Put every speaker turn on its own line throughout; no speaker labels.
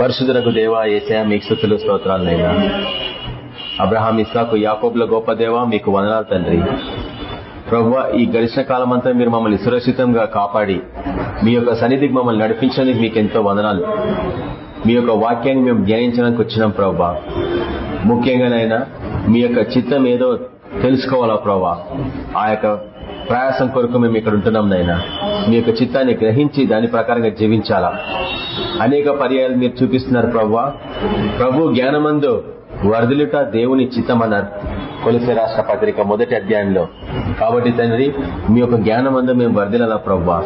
పరిశుద్ధులకు దేవ ఏసయా మీకు స్థుతులు స్తోత్రాలనైనా అబ్రహాం ఇస్సాకు యాకోబుల గొప్ప దేవ మీకు వందనాలు తండ్రి. ప్రభు ఈ గడిచిన కాలం అంతా మీరు మమ్మల్ని సురక్షితంగా కాపాడి మీ యొక్క సన్నిధికి మమ్మల్ని నడిపించడానికి మీకు ఎంతో వందనాలు. మీ యొక్క వాక్యాన్ని మేము ధ్యానించడానికి వచ్చినాం ప్రభా ముఖ్యంగానైనా మీ యొక్క చిత్తం ఏదో తెలుసుకోవాలా ప్రభా ఆ యొక్క ప్రయాసం కొరకు మేము ఇక్కడ ఉంటున్నాం నైనా మీ యొక్క చిత్తాన్ని గ్రహించి దాని ప్రకారంగా జీవించాలా. అనేక పర్యాయాలు మీరు చూపిస్తున్నారు ప్రభా ప్రభు జ్ఞానమందు వరదలుట దేవుని చిత్తం అన్నారు కొలిసే రాష్ట్ర పత్రిక మొదటి అధ్యాయంలో. కాబట్టి తండ్రి మీ యొక్క జ్ఞానం అందు మేము వర్దిలలా ప్రవ్వా.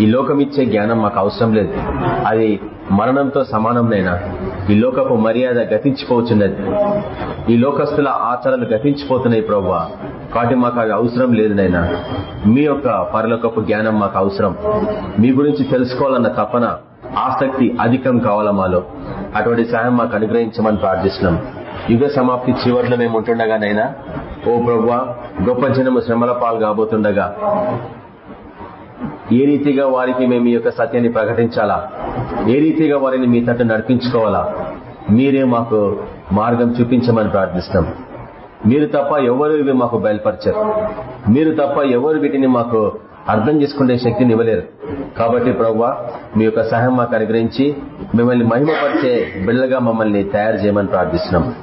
ఈ లోకం ఇచ్చే జ్ఞానం మాకు అవసరం లేదు. అది మరణంతో సమానంనైనా ఈ లోకపు మర్యాద గతించిపోతున్నది ఈ లోకస్తుల ఆచారాలు గతించిపోతున్నాయి ప్రవ్వా. కాబట్టి మాకు అవి అవసరం లేదు నైనా. మీ యొక్క పరలోకపు జ్ఞానం మాకు అవసరం. మీ గురించి తెలుసుకోవాలన్న తపన ఆసక్తి అధికం కావాలా మాలో? అటువంటి సహాయం మాకు అనుగ్రహించమని ప్రార్థిస్తున్నాం. యుగ సమాప్తి చివరిలో మేము ఉంటుండగానైనా ఓ ప్రవ్వా గొప్ప జనము శ్రమల పాలు కాబోతుండగా ఏ రీతిగా వారికి మేము ఈ యొక్క సత్యాన్ని ప్రకటించాలా? ఏ రీతిగా వారిని మీ తట్టు నడిపించుకోవాలా? మీరే మాకు మార్గం చూపించమని ప్రార్థిస్తాం మీరు తప్ప ఎవరు ఇవి మాకు బయలుపరచరు? మీరు తప్ప ఎవరు వీటిని మాకు అర్థం చేసుకునే శక్తిని ఇవ్వలేరు. కాబట్టి ప్రవ్వా మీ యొక్క సహాయం మాకు అనుగ్రహించి మిమ్మల్ని మహిమపరిచే బిళ్ళగా మమ్మల్ని తయారు చేయమని ప్రార్థిస్తున్నాం.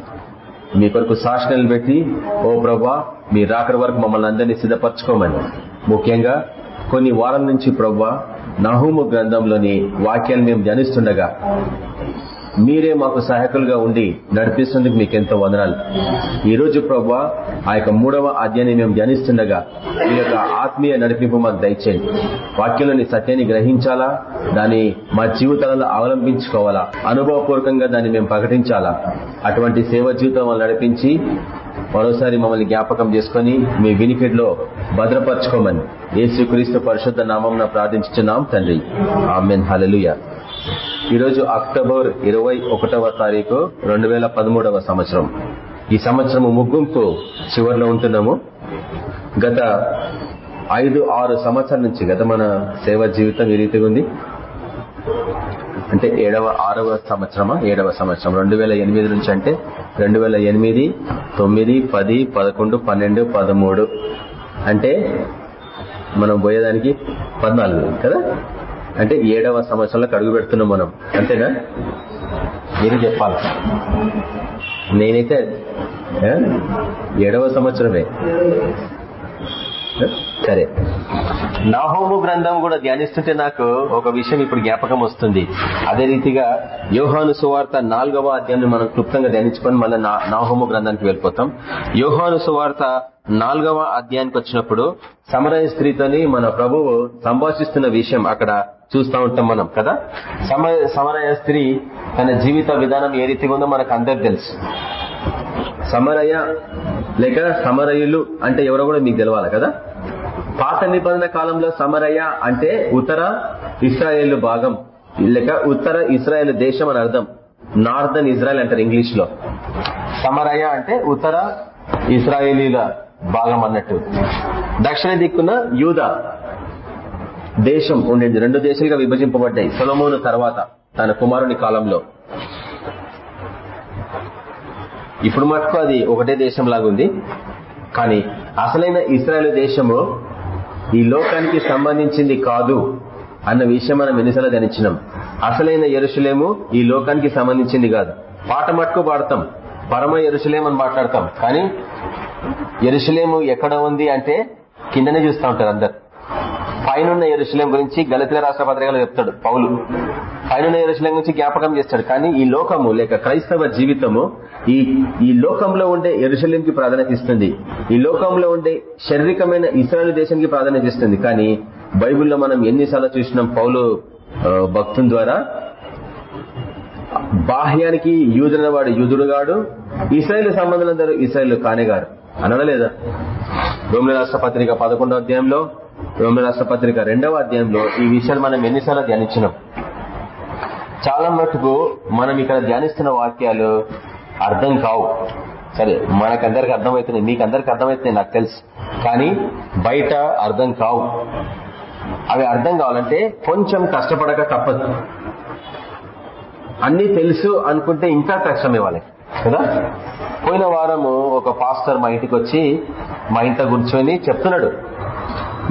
మీ కొరకు శాసనలు పెట్టి ఓ ప్రభా మీ రాకడ వరకు మమ్మల్ని అందరినీ సిద్ధపరచుకోమని. ముఖ్యంగా కొన్ని వారం నుంచి ప్రవ్వా నహూము గ్రంథంలోని వాక్యాలు మేము ధ్యానిస్తుండగా మీరే మాకు సహాయకులుగా ఉండి నడిపిస్తుందుకు మీకు ఎంతో వందనాలు. ఈ రోజు ఆ యొక్క మూడవ అధ్యాయాన్ని మేము ధ్యానిస్తుండగా ఈ యొక్క ఆత్మీయ నడిపింపు మాకు దయచేయండి. వాక్యంలోని సత్యాన్ని గ్రహించాలా? దాన్ని మా జీవితాలలో అవలంబించుకోవాలా? అనుభవపూర్వకంగా దాన్ని మేము ప్రకటించాలా? అటువంటి సేవ జీవితం నడిపించి మరోసారి మమ్మల్ని జ్ఞాపకం చేసుకుని మీ వినికిడిలో భద్రపరచుకోమని యేసుక్రీస్తు పరిశుద్ధ నామం ప్రార్థించున్నాం తండ్రి. ఆమెన్. హలలుయ ఈరోజు అక్టోబర్ ఇరవై ఒకటవ తారీఖు రెండు వేల పదమూడవ సంవత్సరం. ఈ సంవత్సరము ముగ్గుంపు చివరిలో ఉంటున్నాము. గత ఐదు ఆరు సంవత్సరాల నుంచి గత మన సేవ జీవితం ఈ రీతిగా ఉంది. అంటే ఏడవ ఆరవ సంవత్సరమా? ఏడవ సంవత్సరం. రెండు వేల ఎనిమిది నుంచి అంటే రెండు వేల ఎనిమిది తొమ్మిది పది పదకొండు పన్నెండు పదమూడు. అంటే మనం పోయేదానికి పద్నాలుగు కదా? అంటే ఏడవ సంవత్సరంలో అడుగు పెడుతున్నాం మనం. అంతేనా? మీరు చెప్పాలి. నేనైతే ఏడవ సంవత్సరమే. సరే. నాహోము గ్రంథం కూడా ధ్యానిస్తుంటే నాకు ఒక విషయం ఇప్పుడు జ్ఞాపకం వస్తుంది. అదే రీతిగా యోహాను సువార్త నాలుగవ అధ్యాయాన్ని మనం క్లుప్తంగా ధ్యానించుకొని మళ్ళీ నాహోము గ్రంథానికి వెళ్ళిపోతాం. యోహాను సువార్త నాలుగవ అధ్యాయానికి వచ్చినప్పుడు సమరయ స్త్రీతోని మన ప్రభువు సంభాషిస్తున్న విషయం అక్కడ చూస్తూ ఉంటాం మనం కదా? సమరయ స్త్రీ తన జీవిత విధానం ఏ రీతిగా ఉందో మనకు అందరికి తెలుసు. సమరయ లేక సమరయులు అంటే ఎవరో కూడా మీకు తెలవాలి కదా? పాత నిబంధన కాలంలో సమరయ అంటే ఉత్తర ఇస్రాయేల్ భాగం లేక ఉత్తర ఇస్రాయేల్ దేశం అని అర్థం. నార్దర్న్ ఇజ్రాయల్ అంటారు ఇంగ్లీష్లో సమరయ అంటే ఉత్తర ఇస్రాయేలీల భాగం అన్నట్టు. దక్షిణ దిక్కున యూద. దేశం ఉండేది. రెండు దేశాలుగా విభజింపబడ్డాయి. సొలమోను తర్వాత తన కుమారుని కాలంలో. ఇప్పుడు మటుకు అది ఒకటే దేశం లాగుంది కానీ అసలైన ఇస్రాయల్ దేశము ఈ లోకానికి సంబంధించింది కాదు అన్న విషయం మనం ఎన్నిసార్లు గణించినాం. అసలైన ఎరుసలేము ఈ లోకానికి సంబంధించింది కాదు. పాట మట్టుకు పాడతాం. పరమ ఎరుసలేం అని మాట్లాడతాం. కానీ ఎరుసలేము ఎక్కడ ఉంది అంటే కిందనే చూస్తూ ఉంటారు అందరు. పైన ఎరుసలేం గురించి గలతీల రాష్ట్ర పత్రికలో చెప్తాడు పౌలు. పైన ఎరుసలేం గురించి జ్ఞాపకం చేస్తాడు. కానీ ఈ లోకము లేక క్రైస్తవ జీవితము ఈ ఈ లోకంలో ఉండే ఎరుసలేంకి ప్రాధాన్యత ఇస్తుంది. ఈ లోకంలో ఉండే శారీరకమైన ఇస్రాయల్ దేశానికి ప్రాధాన్యత ఇస్తుంది. కానీ బైబిల్లో మనం ఎన్నిసార్లు చూసినాం పౌలు భక్తుల ద్వారా బాహ్యానికి యూదున వాడు యూదుడుగాడు ఇస్రాయల్ సంబంధులందరూ ఇస్రాయల్ కానేగారు అనడలేదా రోమిల రాష్ట్ర పత్రిక పదకొండో అధ్యాయంలో రోమిల రాష్ట్ర పత్రిక రెండవ అధ్యాయంలో ఈ విషయాలు మనం ఎన్నిసార్లు ధ్యానించినాం. చాలా మటుకు మనం ఇక్కడ ధ్యానిస్తున్న వాక్యాలు అర్థం కావు. సరే మనకందరికి అర్థమవుతున్నాయి మీకు అందరికి అర్థమవుతున్నాయి నాకు తెలుసు. కానీ బయట అర్థం కావు. అవి అర్థం కావాలంటే కొంచెం కష్టపడక తప్పదు. అన్ని తెలుసు అనుకుంటే ఇంకా కష్టం ఇవ్వాలి కదా? పోయిన వారము ఒక పాస్టర్ మా ఇంటికి వచ్చి మా ఇంట కూర్చొని చెప్తున్నాడు.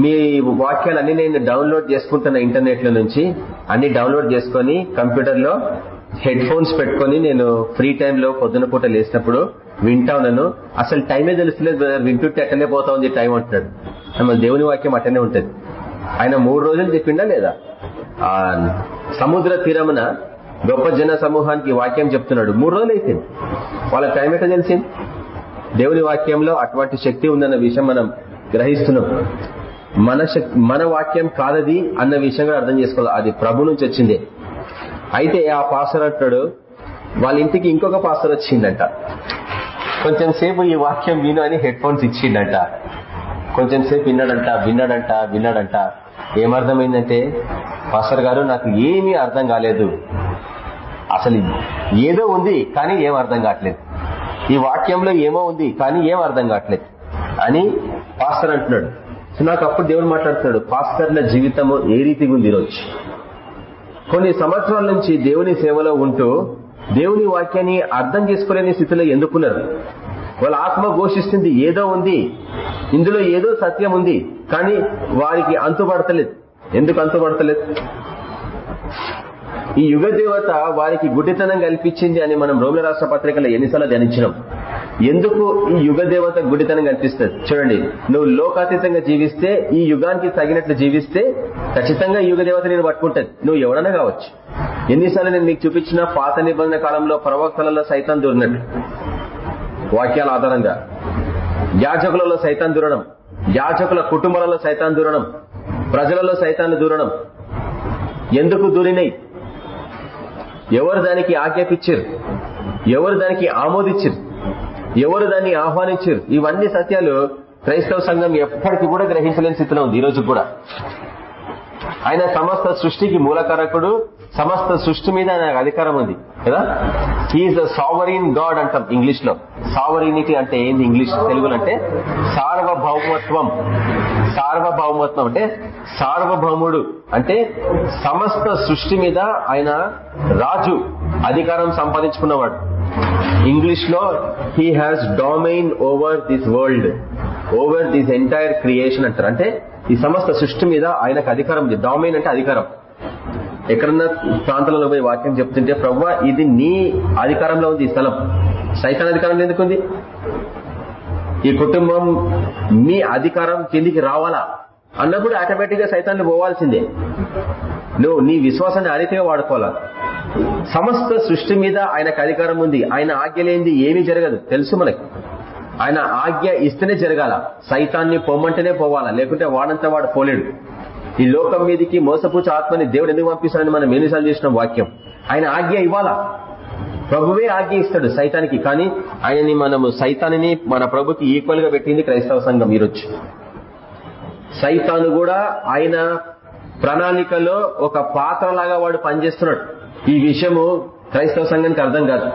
మీ వాక్యాలన్నీ నేను డౌన్లోడ్ చేసుకుంటున్న ఇంటర్నెట్లో నుంచి అన్ని డౌన్లోడ్ చేసుకుని కంప్యూటర్లో హెడ్ ఫోన్స్ పెట్టుకుని నేను ఫ్రీ టైంలో పొద్దున పూట లేసినప్పుడు వింటా ఉన్నాను. అసలు టైమే తెలుస్తలేదు బ్రదర్. వింటుంటే అట్టనే పోతా ఉంది టైం అంటున్నాడు. మన దేవుని వాక్యం అట్టనే ఉంటుంది. ఆయన మూడు రోజులు చెప్పిండా లేదా? ఆ సముద్ర తీరమున గొప్ప జన సమూహానికి వాక్యం చెప్తున్నాడు. మూడు రోజులు అయిపోయింది. వాళ్ళ టైం ఎట్లా తెలిసింది? దేవుని వాక్యంలో అటువంటి శక్తి ఉందన్న విషయం మనం గ్రహిస్తున్నాం. మన మన వాక్యం కాదది అన్న విషయం కూడా అర్థం చేసుకోవాలి. అది ప్రభు నుంచి వచ్చిందే. అయితే ఆ పాస్టర్ అంటాడు వాళ్ళ ఇంటికి ఇంకొక పాస్టర్ వచ్చిందంట. కొంచెం సేపు ఈ వాక్యం విను అని హెడ్ ఫోన్స్ ఇచ్చిండంట. కొంచెం సేపు విన్నాడంట విన్నాడంట విన్నాడంట. ఏమర్థమైందంటే పాస్టర్ గారు నాకు ఏమీ అర్థం కాలేదు. అసలు ఏదో ఉంది కానీ ఏం అర్థం కావట్లేదు. ఈ వాక్యంలో ఏమో ఉంది కానీ ఏం అర్థం కావట్లేదు అని పాస్టర్ అంటున్నాడు. నాకు అప్పుడు దేవుడు మాట్లాడుతున్నాడు పాస్టర్ల జీవితము ఏ రీతిగా ఉంది ఈరోజు? కొన్ని సంవత్సరాల నుంచి దేవుని సేవలో ఉంటూ దేవుని వాక్యాన్ని అర్థం చేసుకోలేని స్థితిలో ఎందుకున్నారు వాళ్ళ ఆత్మ ఘోషిస్తుంది ఏదో ఉంది. ఇందులో ఏదో సత్యం ఉంది కానీ వారికి అంతుపడతలేదు. ఎందుకు అంతుపడతలేదు? ఈ యుగ దేవత వారికి గుడ్డితనం కల్పించింది అని మనం రోమిల రాష్ట్ర పత్రికలో ఎన్నిసార్లు ధ్యానించినాం. ఎందుకు ఈ యుగ దేవత గుడితనం కనిపిస్తుంది చూడండి నువ్వు లోకాతీతంగా జీవిస్తే ఈ యుగానికి తగినట్లు జీవిస్తే ఖచ్చితంగా యుగ దేవత నేను పట్టుకుంటది నువ్వు ఎవడన్నా కావచ్చు. ఎన్నిసార్లు నేను మీకు చూపించిన పాత నిబంధన కాలంలో ప్రవక్తలలో సైతం దూరినట్లు వాక్యాల ఆధారంగా. యాజకులలో సైతం దూరడం. యాజకుల కుటుంబాలలో సైతాన్ దూరడం. ప్రజలలో సైతాన్ని దూరడం. ఎందుకు దూరినాయి ఎవరు దానికి ఆజ్ఞాపించారు ఎవరు దానికి ఆమోదించారు ఎవరు దాన్ని ఆహ్వానించారు. ఇవన్నీ సత్యాలు క్రైస్తవ సంఘం ఎప్పటికీ కూడా గ్రహించలేని స్థితిలో ఉంది. ఈ రోజు కూడా. ఆయన సమస్త సృష్టికి మూలకారకుడు సమస్త సృష్టి మీద ఆయన అధికారం ఉంది. కదా? హీఈస్ ద సావరీన్ గాడ్ అంటాం ఇంగ్లీష్లో సావరీనిటీ అంటే ఏంది ఇంగ్లీష్ తెలుగులో అంటే? సార్వభౌమత్వం. సార్వభౌమత్వం అంటే సార్వభౌముడు. అంటే సమస్త సృష్టి మీద ఆయన రాజు అధికారం సంపాదించుకున్నవాడు. ఇంగ్లీష్లో he has domain over this world over this entire creation అంటారు. అంటే ఈ సమస్త సృష్టి మీద ఆయనకు అధికారం ఉంది. డామైన్ అంటే అధికారం. ఎక్కడన్నా ప్రాంతాలలో పోయి వాక్యం చెప్తుంటే ప్రవ్వా ఇది నీ అధికారంలో ఉంది ఈ స్థలం. సైతాన్ అధికారంలో ఎందుకుంది ఈ కుటుంబం మీ అధికారం కిందికి రావాలా? అన్నప్పుడు ఆటోమేటిక్గా సైతాన్ని పోవాల్సిందే. నువ్వు నీ విశ్వాసాన్ని ఆ రీతిగా వాడుకోవాలా? సమస్త సృష్టి మీద ఆయనకు అధికారం ఉంది. ఆయన ఆజ్ఞ లేనిది ఏమీ జరగదు. తెలుసు మనకి. ఆయన ఆజ్ఞ ఇస్తేనే జరగాల. సైతాన్ని పొమ్మంటేనే పోవాలా. లేకుంటే వాడంతా వాడు పోలేడు. ఈ లోకం మీదకి మోసపూచ ఆత్మని దేవుడు ఎందుకు పంపిస్తాడని మనం ఎన్నిసార్లు చేసిన వాక్యం. ఆయన ఆజ్ఞ ఇవ్వాలా. ప్రభువే ఆజ్ఞ ఇస్తాడు సైతానికి. కానీ ఆయనని మనము సైతాన్ని మన ప్రభుకి ఈక్వల్గా పెట్టింది క్రైస్తవ సంఘం ఈరోజు. సైతాను కూడా ఆయన ప్రణాళికలో ఒక పాత్రలాగా వాడు పనిచేస్తున్నాడు. ఈ విషయము క్రైస్తవ సంఘానికి అర్థం కాదు.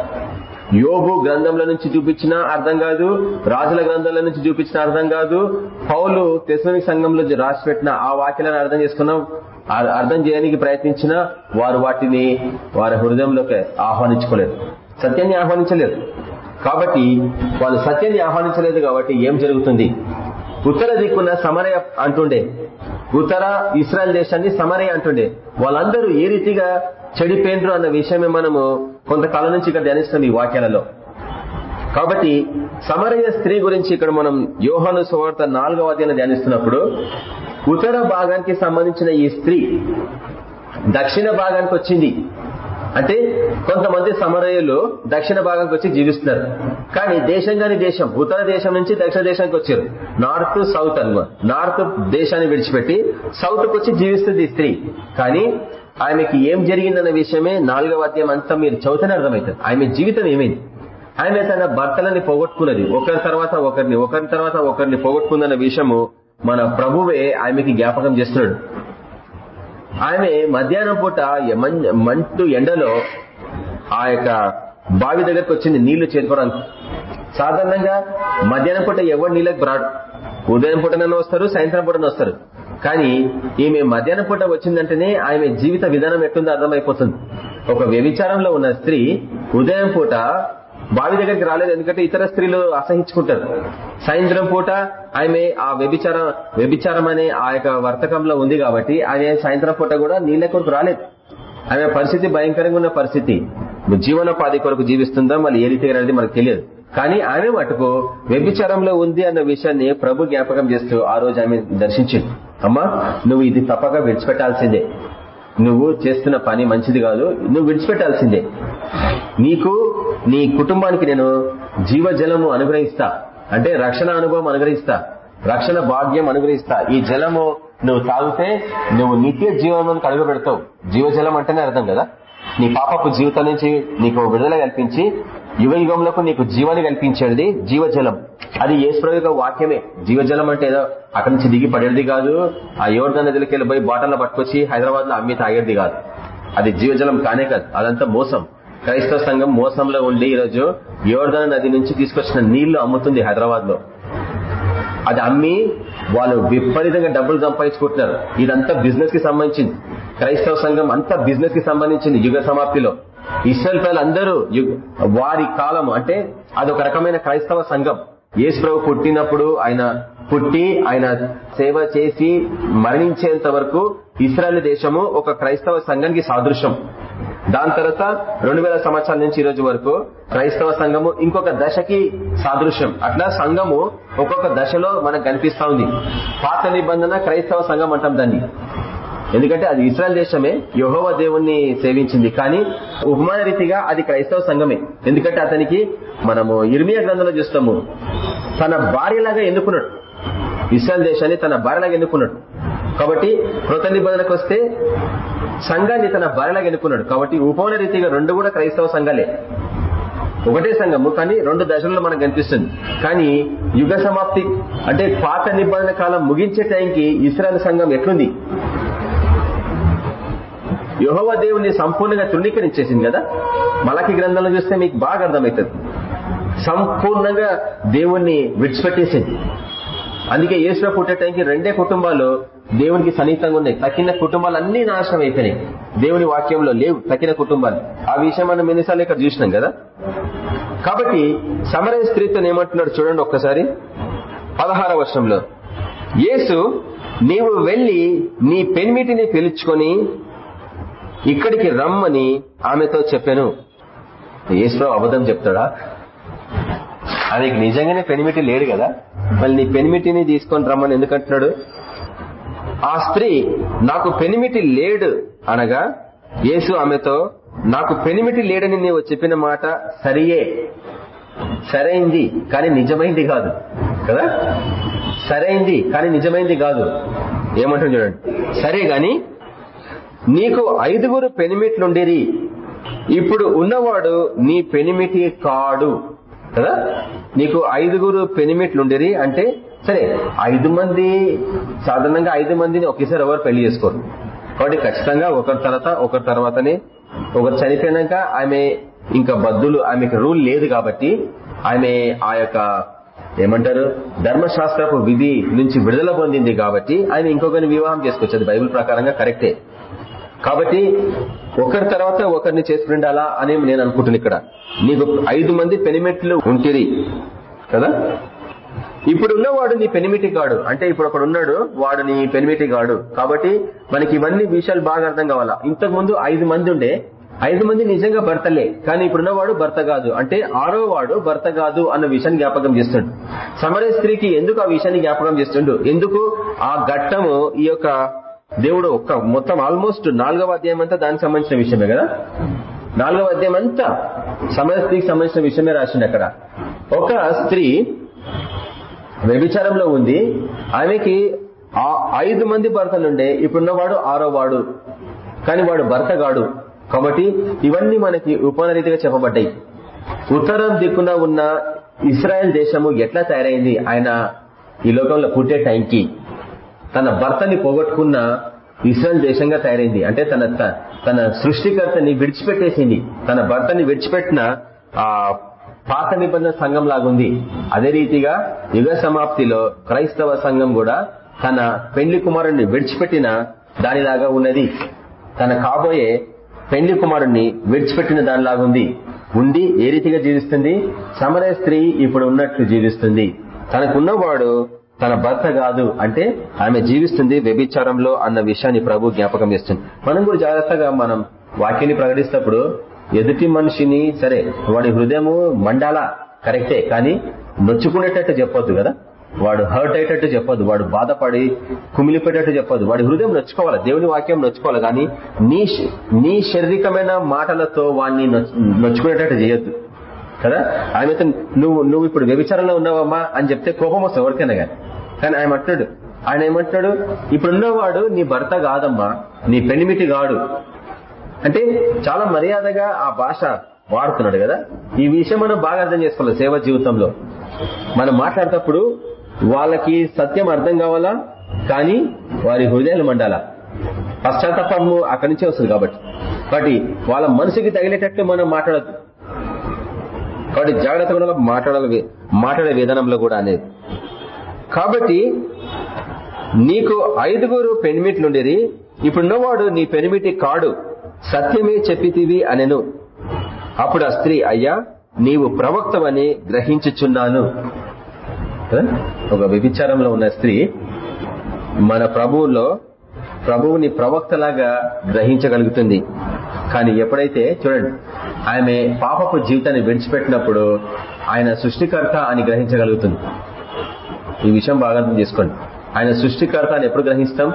యోగు గ్రంథంలో నుంచి చూపించినా అర్థం కాదు రాజుల గ్రంథంలో నుంచి చూపించిన అర్థం కాదు పౌలు తెసని సంఘంలో రాసి పెట్టిన ఆ వాక్యాలను అర్థం చేసుకున్నాం. అర్థం చేయడానికి ప్రయత్నించినా వారు వాటిని వారి హృదయంలోకి ఆహ్వానించుకోలేదు. సత్యాన్ని ఆహ్వానించలేదు. కాబట్టి వాళ్ళు సత్యాన్ని ఆహ్వానించలేదు కాబట్టి ఏం జరుగుతుంది? ఉత్తర దిక్కున సమరయ అంటుండే. ఉత్తర ఇస్రాయల్ దేశాన్ని సమరయ అంటుండే. వాళ్ళందరూ ఏ రీతిగా చెడిపోయినరు అన్న విషయమే మనము కొంతకాలం నుంచి ఇక్కడ ధ్యానిస్తాం ఈ వాక్యాలలో. కాబట్టి సమరయ స్త్రీ గురించి ఇక్కడ మనం యోహాను సువార్త నాలుగవ అధ్యాయం ధ్యానిస్తున్నప్పుడు ఉత్తర భాగానికి సంబంధించిన ఈ స్త్రీ దక్షిణ భాగానికి వచ్చింది. అంటే కొంతమంది సమరయులు దక్షిణ భాగానికి వచ్చి జీవిస్తున్నారు. కానీ దేశం కాని దేశం ఉత్తర దేశం నుంచి దక్షిణ దేశానికి వచ్చారు. నార్త్ సౌత్ అనుకో నార్త్ దేశాన్ని విడిచిపెట్టి సౌత్కు వచ్చి జీవిస్తుంది స్త్రీ. కానీ ఆమెకి ఏం జరిగిందన్న విషయమే నాలుగవ అధ్యాయం అంతా మీరు చదువుతూనే అర్థమవుతుంది. ఆమె జీవితం ఏమైంది? ఆమె తన భర్తలని పోగొట్టుకున్నది. ఒకరి తర్వాత ఒకరిని ఒకరి తర్వాత ఒకరిని పోగొట్టుకుందన్న విషయము మన ప్రభువే ఆమెకి జ్ఞాపకం చేస్తున్నాడు. ఆమె మధ్యాహ్నం పూట మంటు ఎండలో ఆ యొక్క బావి దగ్గరకు వచ్చింది. నీళ్ళు చేరుకోవడానికి. సాధారణంగా మధ్యాహ్నం పూట ఎవరు నీళ్ళకి బ్రాడ్ ఉదయం పూటనైనా వస్తారు సాయంత్రం పూటన వస్తారు. కానీ ఈమె మధ్యాహ్నం పూట వచ్చిందంటేనే ఆమె జీవిత విధానం ఎట్టుందో అర్థమైపోతుంది. ఒక వ్యభిచారంలో ఉన్న స్త్రీ ఉదయం పూట బావి దగ్గరికి రాలేదు. ఎందుకంటే ఇతర స్త్రీలు అసహించుకుంటారు. సాయంత్రం పూట ఆమె ఆ వ్యభిచార వ్యభిచారం అనే ఆ యొక్క వర్తకంలో ఉంది కాబట్టి ఆమె సాయంత్రం పూట కూడా నీళ్ళ కొరకు రాలేదు. ఆమె పరిస్థితి భయంకరంగా ఉన్న పరిస్థితి. జీవనోపాధి కొరకు జీవిస్తుందా? మళ్ళీ ఏ రీతిగా అనేది మనకు తెలియదు. కానీ ఆమె మటుకు వ్యభిచారంలో ఉంది అన్న విషయాన్ని ప్రభు జ్ఞాపకం చేస్తూ ఆ రోజు ఆమె దర్శించింది. అమ్మా నువ్వు ఇది తప్పక విడిచిపెట్టాల్సిందే. నువ్వు చేస్తున్న పని మంచిది కాదు నువ్వు విడిచిపెట్టాల్సిందే. నీకు నీ కుటుంబానికి నేను జీవజలము అనుగ్రహిస్తా. అంటే రక్షణ అనుభవం అనుగ్రహిస్తా. రక్షణ భాగ్యం అనుగ్రహిస్తా. ఈ జలము నువ్వు తాగితే నువ్వు నిత్య జీవనం కడుగు పెడతావు జీవజలం అంటేనే అర్థం కదా? నీ పాపపు జీవితం నుంచి నీకు విడుదల కల్పించి యుగ యుగంలోకి నీకు జీవాన్ని కల్పించేది జీవజలం. అది ఏసుప్రయోగ వాక్యమే. జీవజలం అంటే ఏదో అక్కడి నుంచి దిగి పడేది కాదు. ఆ యోర్ధ నదిలోకి వెళ్ళి పోయి బాటల్లో పట్టుకొచ్చి హైదరాబాద్లో అమ్మి తాగేది కాదు. అది జీవజలం కానే కాదు. అదంతా మోసం. క్రైస్తవ సంఘం మోసంలో ఉండి ఈరోజు యోర్ధన నది నుంచి తీసుకొచ్చిన నీళ్ళు అమ్ముతుంది హైదరాబాద్లో అది అమ్మి వాళ్ళు విపరీతంగా డబ్బులు సంపాదించుకుంటున్నారు. ఇదంతా బిజినెస్కి సంబంధించింది. క్రైస్తవ సంఘం అంతా బిజినెస్కి సంబంధించింది యుగ సమాప్తిలో. ఇస్రాయల్ ప్రజలు అందరూ వారి కాలం అంటే అదొక రకమైన క్రైస్తవ సంఘం. యేసు ప్రభు పుట్టినప్పుడు ఆయన పుట్టి ఆయన సేవ చేసి మరణించేంత వరకు ఇస్రాయల్ దేశము ఒక క్రైస్తవ సంఘానికి సాదృశ్యం. దాని తర్వాత రెండు వేల సంవత్సరాల నుంచి ఈ రోజు వరకు క్రైస్తవ సంఘము ఇంకొక దశకి సాదృశ్యం. అట్లా సంఘము ఒక్కొక్క దశలో మనకు కనిపిస్తా ఉంది. పాత నిబంధన క్రైస్తవ సంఘం అంటాం దాన్ని. ఎందుకంటే అది ఇస్రాయల్ దేశమే యహోవ దేవుణ్ణి సేవించింది. కానీ ఉపమాన రీతిగా అది క్రైస్తవ సంఘమే. ఎందుకంటే అతనికి మనము ఇర్మియా గ్రంథంలో చూస్తాము తన భార్యలాగా ఎన్నుకున్నాడు. ఇస్రాయల్ దేశాన్ని తన భార్యలాగా ఎన్నుకున్నాడు. కాబట్టి కృత నిబంధనకు వస్తే సంఘాన్ని తన భార్యలాగా ఎన్నుకున్నాడు. కాబట్టి ఉపమాన రీతిగా రెండు కూడా క్రైస్తవ సంఘాలే. ఒకటే సంఘము కానీ రెండు దశల్లో మనకు కనిపిస్తుంది. కానీ యుగ సమాప్తి అంటే పాత నిబంధన కాలం ముగించే టైంకి ఇస్రాయల్ సంఘం ఎట్లుంది? యహోవ దేవుని సంపూర్ణంగా తృణీకరించేసింది కదా? మలకి గ్రంథంలో చూస్తే మీకు బాగా అర్థమవుతుంది. సంపూర్ణంగా దేవుణ్ణి విడిచిపెట్టేసింది. అందుకే యేసులో పుట్టే టైంకి రెండే కుటుంబాలు దేవునికి సన్నిహితంగా ఉన్నాయి. తక్కిన కుటుంబాలు అన్ని నాశనం అయిపోయినాయి. దేవుని వాక్యంలో లేవు తక్కిన కుటుంబాలు. ఆ విషయం మనం ఎన్నిసార్లు ఇక్కడ చూసినాం కదా? కాబట్టి సమరయ స్త్రీతో ఏమంటున్నాడు చూడండి ఒక్కసారి. పదహార వర్షంలో యేసు నీవు వెళ్ళి నీ పెనిమిటిని పిలుచుకొని ఇక్కడికి రమ్మని ఆమెతో చెప్పాను. యేసు అబద్ధం చెప్తాడా? ఆయనకి నిజంగానే పెనిమిటి లేడు కదా? మళ్ళీ నీ పెనిమిటిని తీసుకొని రమ్మని ఎందుకంటున్నాడు? ఆ స్త్రీ నాకు పెనిమిటి లేడు అనగా యేసు ఆమెతో నాకు పెనిమిటి లేడని నీవు చెప్పిన మాట సరియే. సరైంది కానీ నిజమైంది కాదు. కదా? సరైంది కానీ నిజమైంది కాదు. ఏమంటాం చూడండి. సరే గాని నీకు ఐదుగురు పెనిమిట్లుండిరి. ఇప్పుడు ఉన్నవాడు నీ పెనిమిటి కాడు. కదా? నీకు ఐదుగురు పెనిమిట్లుండిరి అంటే సరే ఐదు మంది సాధారణంగా ఐదు మందిని ఒకేసారి ఎవరు పెళ్ళి చేసుకోరు. కాబట్టి ఖచ్చితంగా ఒకరి తర్వాత ఒకరి తర్వాతనే ఒకరు చనిపోయినాక ఆమె ఇంకా బద్దులు ఆమెకి రూల్ లేదు కాబట్టి ఆమె ఆ యొక్క ఏమంటారు ధర్మశాస్త్రపు విధి నుంచి విడుదల పొందింది కాబట్టి ఆమె ఇంకొకరిని వివాహం చేసుకోవచ్చు అది బైబుల్ ప్రకారంగా కరెక్టే. కాబట్టి ఒకరి తర్వాత ఒకరిని చేసుకుండాలా అని నేను అనుకుంటున్నాను ఇక్కడ. నీకు ఐదు మంది పెనిమిట్లు ఉంటిరి కదా? ఇప్పుడు ఉన్నవాడు నీ పెనిమిటి గాడు. అంటే ఇప్పుడు ఒకడు ఉన్నాడు వాడు నీ పెనిమిటి గాడు. కాబట్టి మనకి ఇవన్నీ విషయాలు బాగా అర్థం కావాలా? ఇంతకు ముందు ఐదు మంది ఉండే ఐదు మంది నిజంగా భర్తలే. కానీ ఇప్పుడున్నవాడు భర్త కాదు. అంటే ఆరో వాడు భర్త కాదు అన్న విషయాన్ని జ్ఞాపకం చేస్తుండు. సమర స్త్రీకి ఎందుకు ఆ విషయాన్ని జ్ఞాపకం చేస్తుండు? ఎందుకు? ఆ ఘట్టము ఈ యొక్క దేవుడు ఒక్క మొత్తం ఆల్మోస్ట్ నాలుగవ అధ్యాయం అంతా దానికి సంబంధించిన విషయమే కదా? నాలుగవ అధ్యాయం అంతా సమర స్త్రీకి సంబంధించిన విషయమే రాసింది అక్కడ. ఒక స్త్రీ వ్యభిచారంలో ఉంది. ఆమెకి ఐదు మంది భర్తలుండే. ఇప్పుడున్నవాడు ఆరో వాడు. కానీ వాడు భర్త గాడు కాబట్టి ఇవన్నీ మనకి ఉపనరీతిగా చెప్పబడ్డాయి. ఉత్తరం దిక్కున ఉన్న ఇస్రాయల్ దేశము ఎట్లా తయారైంది? ఆయన ఈ లోకంలో పుట్టే టైంకి. తన భర్తని పోగొట్టుకున్న ఇస్రాయల్ దేశంగా తయారైంది. అంటే తన తన సృష్టికర్తని విడిచిపెట్టేసింది. తన భర్తని విడిచిపెట్టిన ఆ పాత నిబంధన సంఘం లాగుంది. అదే రీతిగా యుగ సమాప్తిలో క్రైస్తవ సంఘం కూడా తన పెండ్లి కుమారుణ్ణి విడిచిపెట్టిన దానిలాగా ఉన్నది. తన కాబోయే పెండ్లి కుమారుణ్ణి విడిచిపెట్టిన దానిలాగుంది. ఉండి ఏ రీతిగా జీవిస్తుంది? సమరయ స్త్రీ ఇప్పుడు ఉన్నట్లు జీవిస్తుంది. తనకున్నవాడు తన భర్త కాదు అంటే ఆమె జీవిస్తుంది వ్యభిచారంలో అన్న విషయాన్ని ప్రభు జ్ఞాపకం చేస్తుంది. మనం కూడా జాగ్రత్తగా మనం వాక్యాన్ని ప్రకటిస్తప్పుడు ఎదుటి మనిషిని సరే వాడి హృదయము మండాల కరెక్టే కానీ నొచ్చుకునేటట్టు చెప్పొద్దు కదా? వాడు హర్ట్ అయ్యేటట్టు చెప్పొద్దు వాడు బాధపడి కుమిలిపోయేటట్టు చెప్పదు వాడి హృదయం నొచ్చుకోవాలి దేవుని వాక్యం నొచ్చుకోవాలి కానీ నీ నీ శారీరకమైన మాటలతో వాడిని నొచ్చుకునేటట్టు చేయొద్దు. కదా? ఆయనతో నువ్వు నువ్వు ఇప్పుడు వ్యభిచారంలో ఉన్నావమ్మా అని చెప్తే కోపం వస్తుంది ఎవరికైనా కానీ. కానీ ఆయన అంటున్నాడు ఆయన ఏమంటాడు ఇప్పుడున్నవాడు నీ భర్త కాదమ్మా నీ పెనిమిటి కాడు. అంటే చాలా మర్యాదగా ఆ భాష వాడుతున్నాడు కదా? ఈ విషయం మనం బాగా అర్థం చేసుకోవాలి సేవ జీవితంలో. మనం మాట్లాడేటప్పుడు వాళ్ళకి సత్యం అర్థం కావాలా? కానీ వారి హృదయాలు మండాలా? పశ్చాత్తాపము అక్కడి నుంచే వస్తుంది కాబట్టి. కాబట్టి వాళ్ళ మనసుకి తగిలేటట్టు మనం మాట్లాడద్దు. కాబట్టి జాగ్రత్తగా మాట్లాడాలి మాట్లాడే విధానంలో కూడా అనేది. కాబట్టి నీకు ఐదుగురు పెనిమిట్లుండేది ఇప్పుడున్నవాడు నీ పెనిమిటి కాడు. సత్యమే చెప్పితివి అనెను. అప్పుడు ఆ స్త్రీ అయ్యా నీవు ప్రవక్తవని గ్రహించుచున్నాను. ఒక వ్యభిచారంలో ఉన్న స్త్రీ మన ప్రభువులో ప్రభువుని ప్రవక్తలాగా గ్రహించగలుగుతుంది. కానీ ఎప్పుడైతే చూడండి ఆమె పాపపు జీవితాన్ని విడిచిపెట్టినప్పుడు ఆయన సృష్టికర్త అని గ్రహించగలుగుతుంది. ఈ విషయం బాగా అర్థం చేసుకోండి. ఆయన సృష్టికర్త అని ఎప్పుడు గ్రహిస్తాం?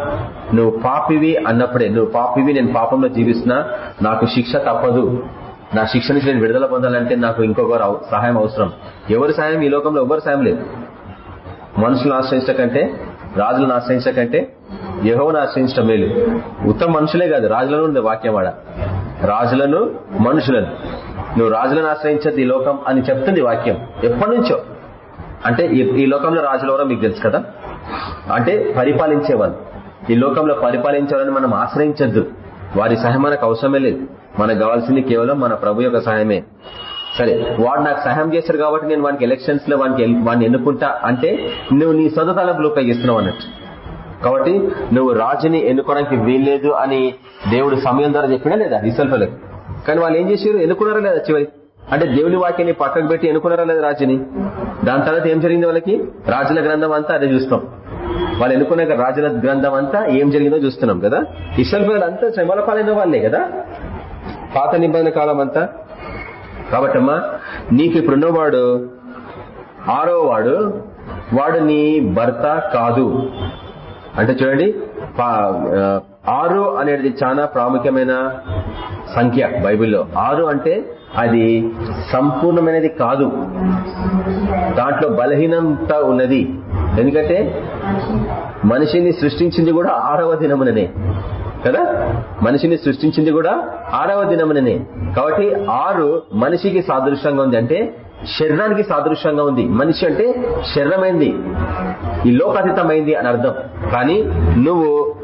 నువ్వు పాపివి అన్నప్పుడే. నువ్వు పాపివి నేను పాపంలో జీవిస్తున్నా. నాకు శిక్ష తప్పదు. నా శిక్ష నుంచి నేను విడుదల పొందాలంటే నాకు ఇంకొకరు సహాయం అవసరం. ఎవరి సాయం ఈ లోకంలో ఎవరు సాయం లేదు. మనుషులను ఆశ్రయించడం కంటే రాజులను ఆశ్రయించడం కంటే యహోను ఆశ్రయించడం మేలు ఉత్తమ మనుషులే కాదు రాజులను ఉంది వాక్యం ఆడ రాజులను మనుషులను. నువ్వు రాజులను ఆశ్రయించద్దు ఈ లోకం అని చెప్తుంది వాక్యం. ఎప్పటి నుంచో. అంటే ఈ లోకంలో రాజులు ఎవరో మీకు తెలుసు కదా? అంటే పరిపాలించేవాళ్ళు. ఈ లోకంలో పరిపాలించేవాళ్ళని మనం ఆశ్రయించద్దు. వారి సహాయం మనకు అవసరమే లేదు. మనకు కావాల్సింది కేవలం మన ప్రభు యొక్క సహాయమే. సరే వాడు నాకు సహాయం చేశారు కాబట్టి నేను వానికి ఎలక్షన్స్లో వానికి వాడిని ఎన్నుకుంటా అంటే నువ్వు నీ సొంత తలంపులు ఉపయోగిస్తున్నావు అన్నట్టు. కాబట్టి నువ్వు రాజుని ఎన్నుకోవడానికి వీల్లేదు అని దేవుడు సమయం ద్వారా చెప్పినా లేదా? ఇసల్ఫలకు కానీ వాళ్ళు ఏం చేశారు? ఎన్నుకున్నారా లేదా చివరి? అంటే దేవుని వాక్యాన్ని పక్కకు పెట్టి ఎన్నుకున్నారా లేదా రాజుని? దాని తర్వాత ఏం జరిగింది వాళ్ళకి? రాజుల గ్రంథం అంతా అదే చూస్తాం. వాళ్ళు ఎన్నుకున్న రాజుల గ్రంథం అంతా ఏం జరిగిందో చూస్తున్నాం కదా? ఇసల్ఫలు అంతా శ్రమల పాలైన వాళ్ళే కదా? పాత నిబంధన కాలం అంతా. కాబట్టమ్మా నీకు ఇప్పుడున్నవాడు ఆరో వాడు వాడు నీ భర్త కాదు. అంటే చూడండి ఆరు అనేది చాలా ప్రాముఖ్యమైన సంఖ్య బైబిల్లో. ఆరు అంటే అది సంపూర్ణమైనది కాదు. దాంట్లో బలహీనంత ఉన్నది. ఎందుకంటే మనిషిని సృష్టించింది కూడా ఆరవ దినముననే కదా? మనిషిని సృష్టించింది కూడా ఆరవ దినముననే. కాబట్టి ఆరు మనిషికి సాదృశ్యంగా ఉంది. అంటే శరీరానికి సాదృశ్యంగా ఉంది. మనిషి అంటే శరీరమైంది. ఈ లోకాతీతమైంది అని అర్థం. కానీ నువ్వు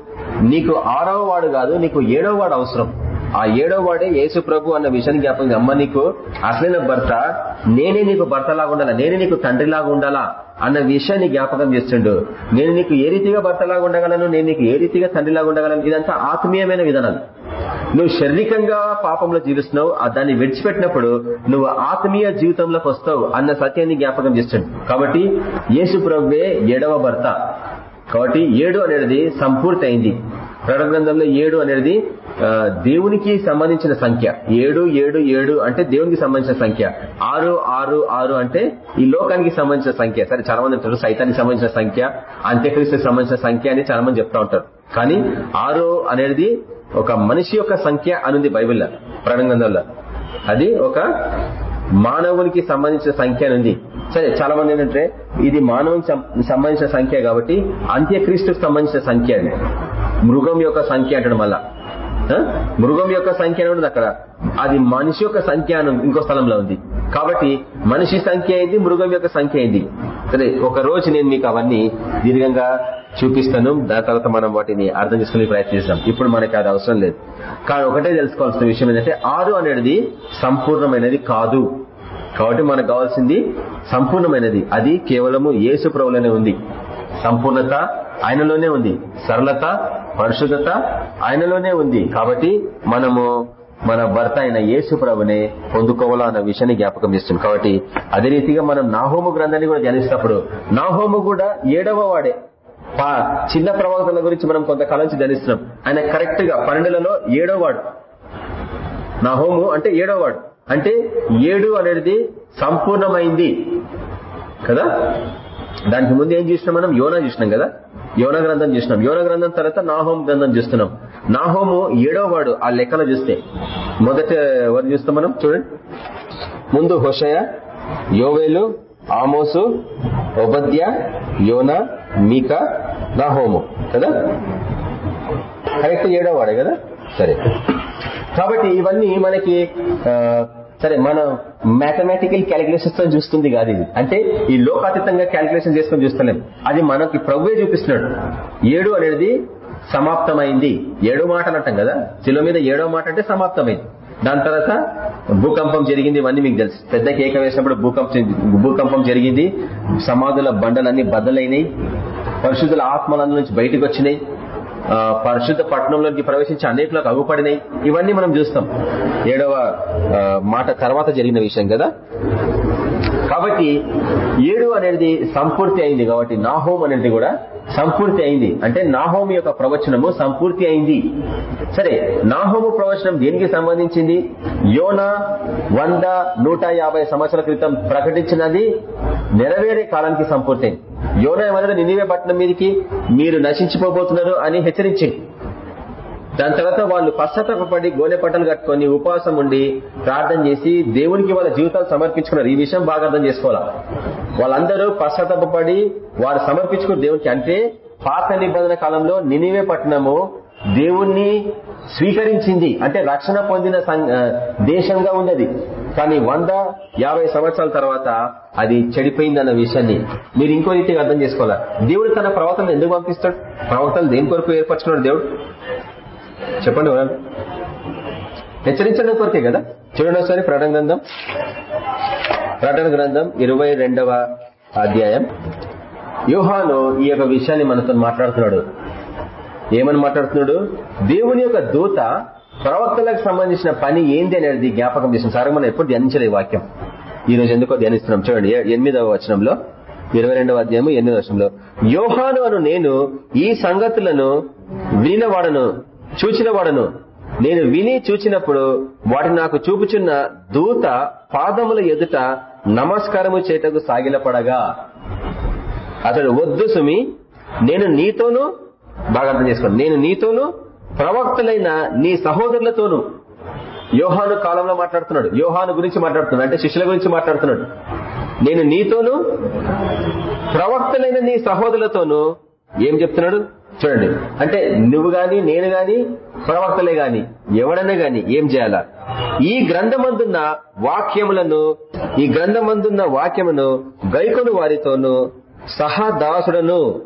నీకు ఆరవ వాడు కాదు నీకు ఏడవ వాడు అవసరం. ఆ ఏడో వాడే యేసు ప్రభు అన్న విషయాన్ని జ్ఞాపకం అమ్మ నీకు అసలైన భర్త నేనే నీకు భర్తలాగా ఉండాలా? నేనే నీకు తండ్రిలాగా ఉండాలా? అన్న విషయాన్ని జ్ఞాపకం చేస్తుండు. నేను నీకు ఏ రీతిగా భర్తలాగా ఉండగలను? నేను నీకు ఏ రీతిగా తండ్రిలాగా ఉండగలను? ఇదంతా ఆత్మీయమైన విధానాలు. నువ్వు శారీరకంగా పాపంలో జీవిస్తున్నావు. దాన్ని విడిచిపెట్టినప్పుడు నువ్వు ఆత్మీయ జీవితంలోకి వస్తావు అన్న సత్యాన్ని జ్ఞాపకం చేస్తాడు. కాబట్టి యేసు ప్రభువే ఏడవ భర్త. కాబట్టి ఏడు అనేది సంపూర్తి అయింది గ్రంథంలో ఏడు అనేది దేవునికి సంబంధించిన సంఖ్య. ఏడు ఏడు ఏడు అంటే దేవునికి సంబంధించిన సంఖ్య. ఆరు ఆరు ఆరు అంటే ఈ లోకానికి సంబంధించిన సంఖ్య. సరే చాలా మంది అంటారు సైతానికి సంబంధించిన సంఖ్య అంత్యక్రీస్తుకి సంబంధించిన సంఖ్య అని చాలా మంది చెప్తా ఉంటారు. కానీ ఆరు అనేది ఒక మనిషి యొక్క సంఖ్య అనుంది బైబిల్లో గ్రంథంలో అది ఒక మానవునికి సంబంధించిన సంఖ్య ఉంది సరే చాలా మంది ఏంటంటే ఇది మానవునికి సంబంధించిన సంఖ్య కాబట్టి అంత్యక్రీస్తుకు సంబంధించిన సంఖ్య అండి. మృగం యొక్క సంఖ్య అంటాడు మళ్ళా. మృగం యొక్క సంఖ్య ఉంది అక్కడ. అది మనిషి యొక్క సంఖ్య ఇంకో స్థలంలో ఉంది. కాబట్టి మనిషి సంఖ్య అయింది మృగం యొక్క సంఖ్య అయింది. సరే ఒక రోజు నేను మీకు అవన్నీ దీర్ఘంగా చూపిస్తాను. దాని తర్వాత మనం వాటిని అర్థం చేసుకునే ప్రయత్నిస్తాం ఇప్పుడు మనకి అది అవసరం లేదు. కానీ ఒకటే తెలుసుకోవాల్సిన విషయం ఏంటంటే ఆరు అనేది సంపూర్ణమైనది కాదు. కాబట్టి మనకు కావాల్సింది సంపూర్ణమైనది. అది కేవలము యేసు ప్రభులోనే ఉంది. సంపూర్ణత ఆయనలోనే ఉంది. సరళత పరిశుద్ధత ఆయనలోనే ఉంది. కాబట్టి మనము మన భర్త అయిన యేసు ప్రభునే పొందుకోవాలా అన్న విషయాన్ని జ్ఞాపకం చేస్తుంది. కాబట్టి అదే రీతిగా మనం నాహోము గ్రంథాన్ని కూడా ధ్యానిస్తున్నప్పుడు నాహోము కూడా ఏడవ వాడే చిన్న ప్రవక్తల గురించి మనం కొంతకాలం నుంచి ధ్యానిస్తున్నాం. ఆయన కరెక్ట్గా పన్నెండులలో ఏడో వాడు. నాహోము అంటే ఏడో వాడు. అంటే ఏడు అనేది సంపూర్ణమైంది. కదా? దానికి ముందు ఏం చూసినాం మనం? యోనా చూసినాం కదా? యోన గ్రంథం చూసినాం. యోన గ్రంథం తర్వాత నాహోం గ్రంథం చూస్తున్నాం. నాహోము ఏడో వాడు ఆ లెక్కలు చూస్తే. మొదట ఎవరు చూస్తాం మనం? చూడండి. ముందు హోషయ యోవేలు ఆమోసు ఒబద్య యోన మీక? నాహోము కదా? కరెక్ట్ ఏడో వాడే కదా? సరే. కాబట్టి ఇవన్నీ మనకి సరే మన మ్యాథమెటికల్ క్యాలిక్యులేషన్స్తో చూస్తుంది కాదు ఇది. అంటే ఈ లోకాతీతంగా క్యాలిక్యులేషన్ చేసుకుని చూస్తలేం. అది మనకి ప్రభువే చూపిస్తున్నాడు. ఏడు అనేది సమాప్తమైంది. ఏడు మాట అంటాం కదా? శిలో మీద ఏడో మాట అంటే సమాప్తమైంది. దాని తర్వాత భూకంపం జరిగింది ఇవన్నీ మీకు తెలుసు. పెద్ద కేక వేసినప్పుడు భూకంపం భూకంపం జరిగింది. సమాధుల బండలన్నీ బద్దలైనాయి. పరిశుద్ధుల ఆత్మల నుంచి బయటకు వచ్చినాయి. పరిశుద్ధ పట్టణంలోకి ప్రవేశించి అనేకలకు అగుపడినాయి. ఇవన్నీ మనం చూస్తాం. ఏడవ మాట తర్వాత జరిగిన విషయం కదా? కాబట్టి ఏడు అనేది సంపూర్తి అయింది కాబట్టి నాహోం అనేది కూడా సంపూర్తి అయింది. అంటే నాహోం యొక్క ప్రవచనము సంపూర్తి అయింది. సరే నాహోము ప్రవచనం దేనికి సంబంధించింది? యోన వంద నూట సంవత్సరాల క్రితం ప్రకటించినది నెరవేరే కాలానికి సంపూర్తి అయింది యోన ఏమన్నది? నినివే పట్టణం మీదకి మీరు నశించిపోబోతున్నారు అని హెచ్చరించింది. దాని తర్వాత వాళ్ళు పశ్చాత్తపడి గోనె పట్టలు కట్టుకొని ఉపవాసం ఉండి ప్రార్థన చేసి దేవునికి వాళ్ళ జీవితాలు సమర్పించుకున్నారు ఈ విషయం బాగా అర్థం చేసుకోవాలా? వాళ్ళందరూ పశ్చాత్తపడి వారు సమర్పించుకున్న దేవునికి అంటే పాత నిబంధన కాలంలో నినివే పట్టణము దేవుణ్ణి స్వీకరించింది. అంటే రక్షణ పొందిన దేశంగా ఉన్నది కానీ వంద యాభై సంవత్సరాల తర్వాత అది చెడిపోయిందన్న విషయాన్ని మీరు ఇంకో రీతిగా అర్థం చేసుకోవాలి? దేవుడు తన ప్రవర్తన ఎందుకు పంపిస్తాడు? ప్రవర్తన దేని కొరకు ఏర్పరచుకున్నాడు దేవుడు? చెప్పండి హెచ్చరించడం కొరకే కదా? చూడండి ఒకసారి ప్రకటన గ్రంథం. ప్రకటన గ్రంథం ఇరవై అధ్యాయం. యూహాను ఈ యొక్క విషయాన్ని మనతో మాట్లాడుతున్నాడు. ఏమని మాట్లాడుతున్నాడు? దేవుని యొక్క దూత ప్రవక్తలకు సంబంధించిన పని ఏంది అనేది జ్ఞాపకం చేసిన సార్ మనం ఎప్పుడు ధ్యానించలే వాక్యం. ఈ రోజు ఎందుకో ధ్యానిస్తున్నాం. చూడండి ఎనిమిదవ వచనంలో ఇరవై రెండవ అధ్యాయము ఎనిమిదవ వచనంలో యోహాను అను నేను ఈ సంగతులను వినినవాడను. చూచిన వాడును నేను విని చూచినప్పుడు వాటి నాకు చూపుచున్న దూత పాదముల ఎదుట నమస్కారము చేతకు సాగిలపడగా. అతడు వద్దు సుమి నేను నీతోనూ బాగా అర్థం చేసుకోండి నేను నీతోనూ ప్రవక్తలైన నీ సహోదరులతోనూ యోహాను కాలంలో మాట్లాడుతున్నాడు. యోహాను గురించి మాట్లాడుతున్నాడు. అంటే శిష్యుల గురించి మాట్లాడుతున్నాడు. నేను నీతోనూ ప్రవక్తలైన నీ సహోదరులతోనూ ఏం చెప్తున్నాడు? చూడండి. అంటే నువ్వు గాని నేను గాని ప్రవక్తలే గాని ఎవడనే గాని ఏం చేయాలా? ఈ గ్రంథమందున్న వాక్యములను ఈ గ్రంథమందున్న వాక్యమును గైకొను వారితోనూ సహదాసుడను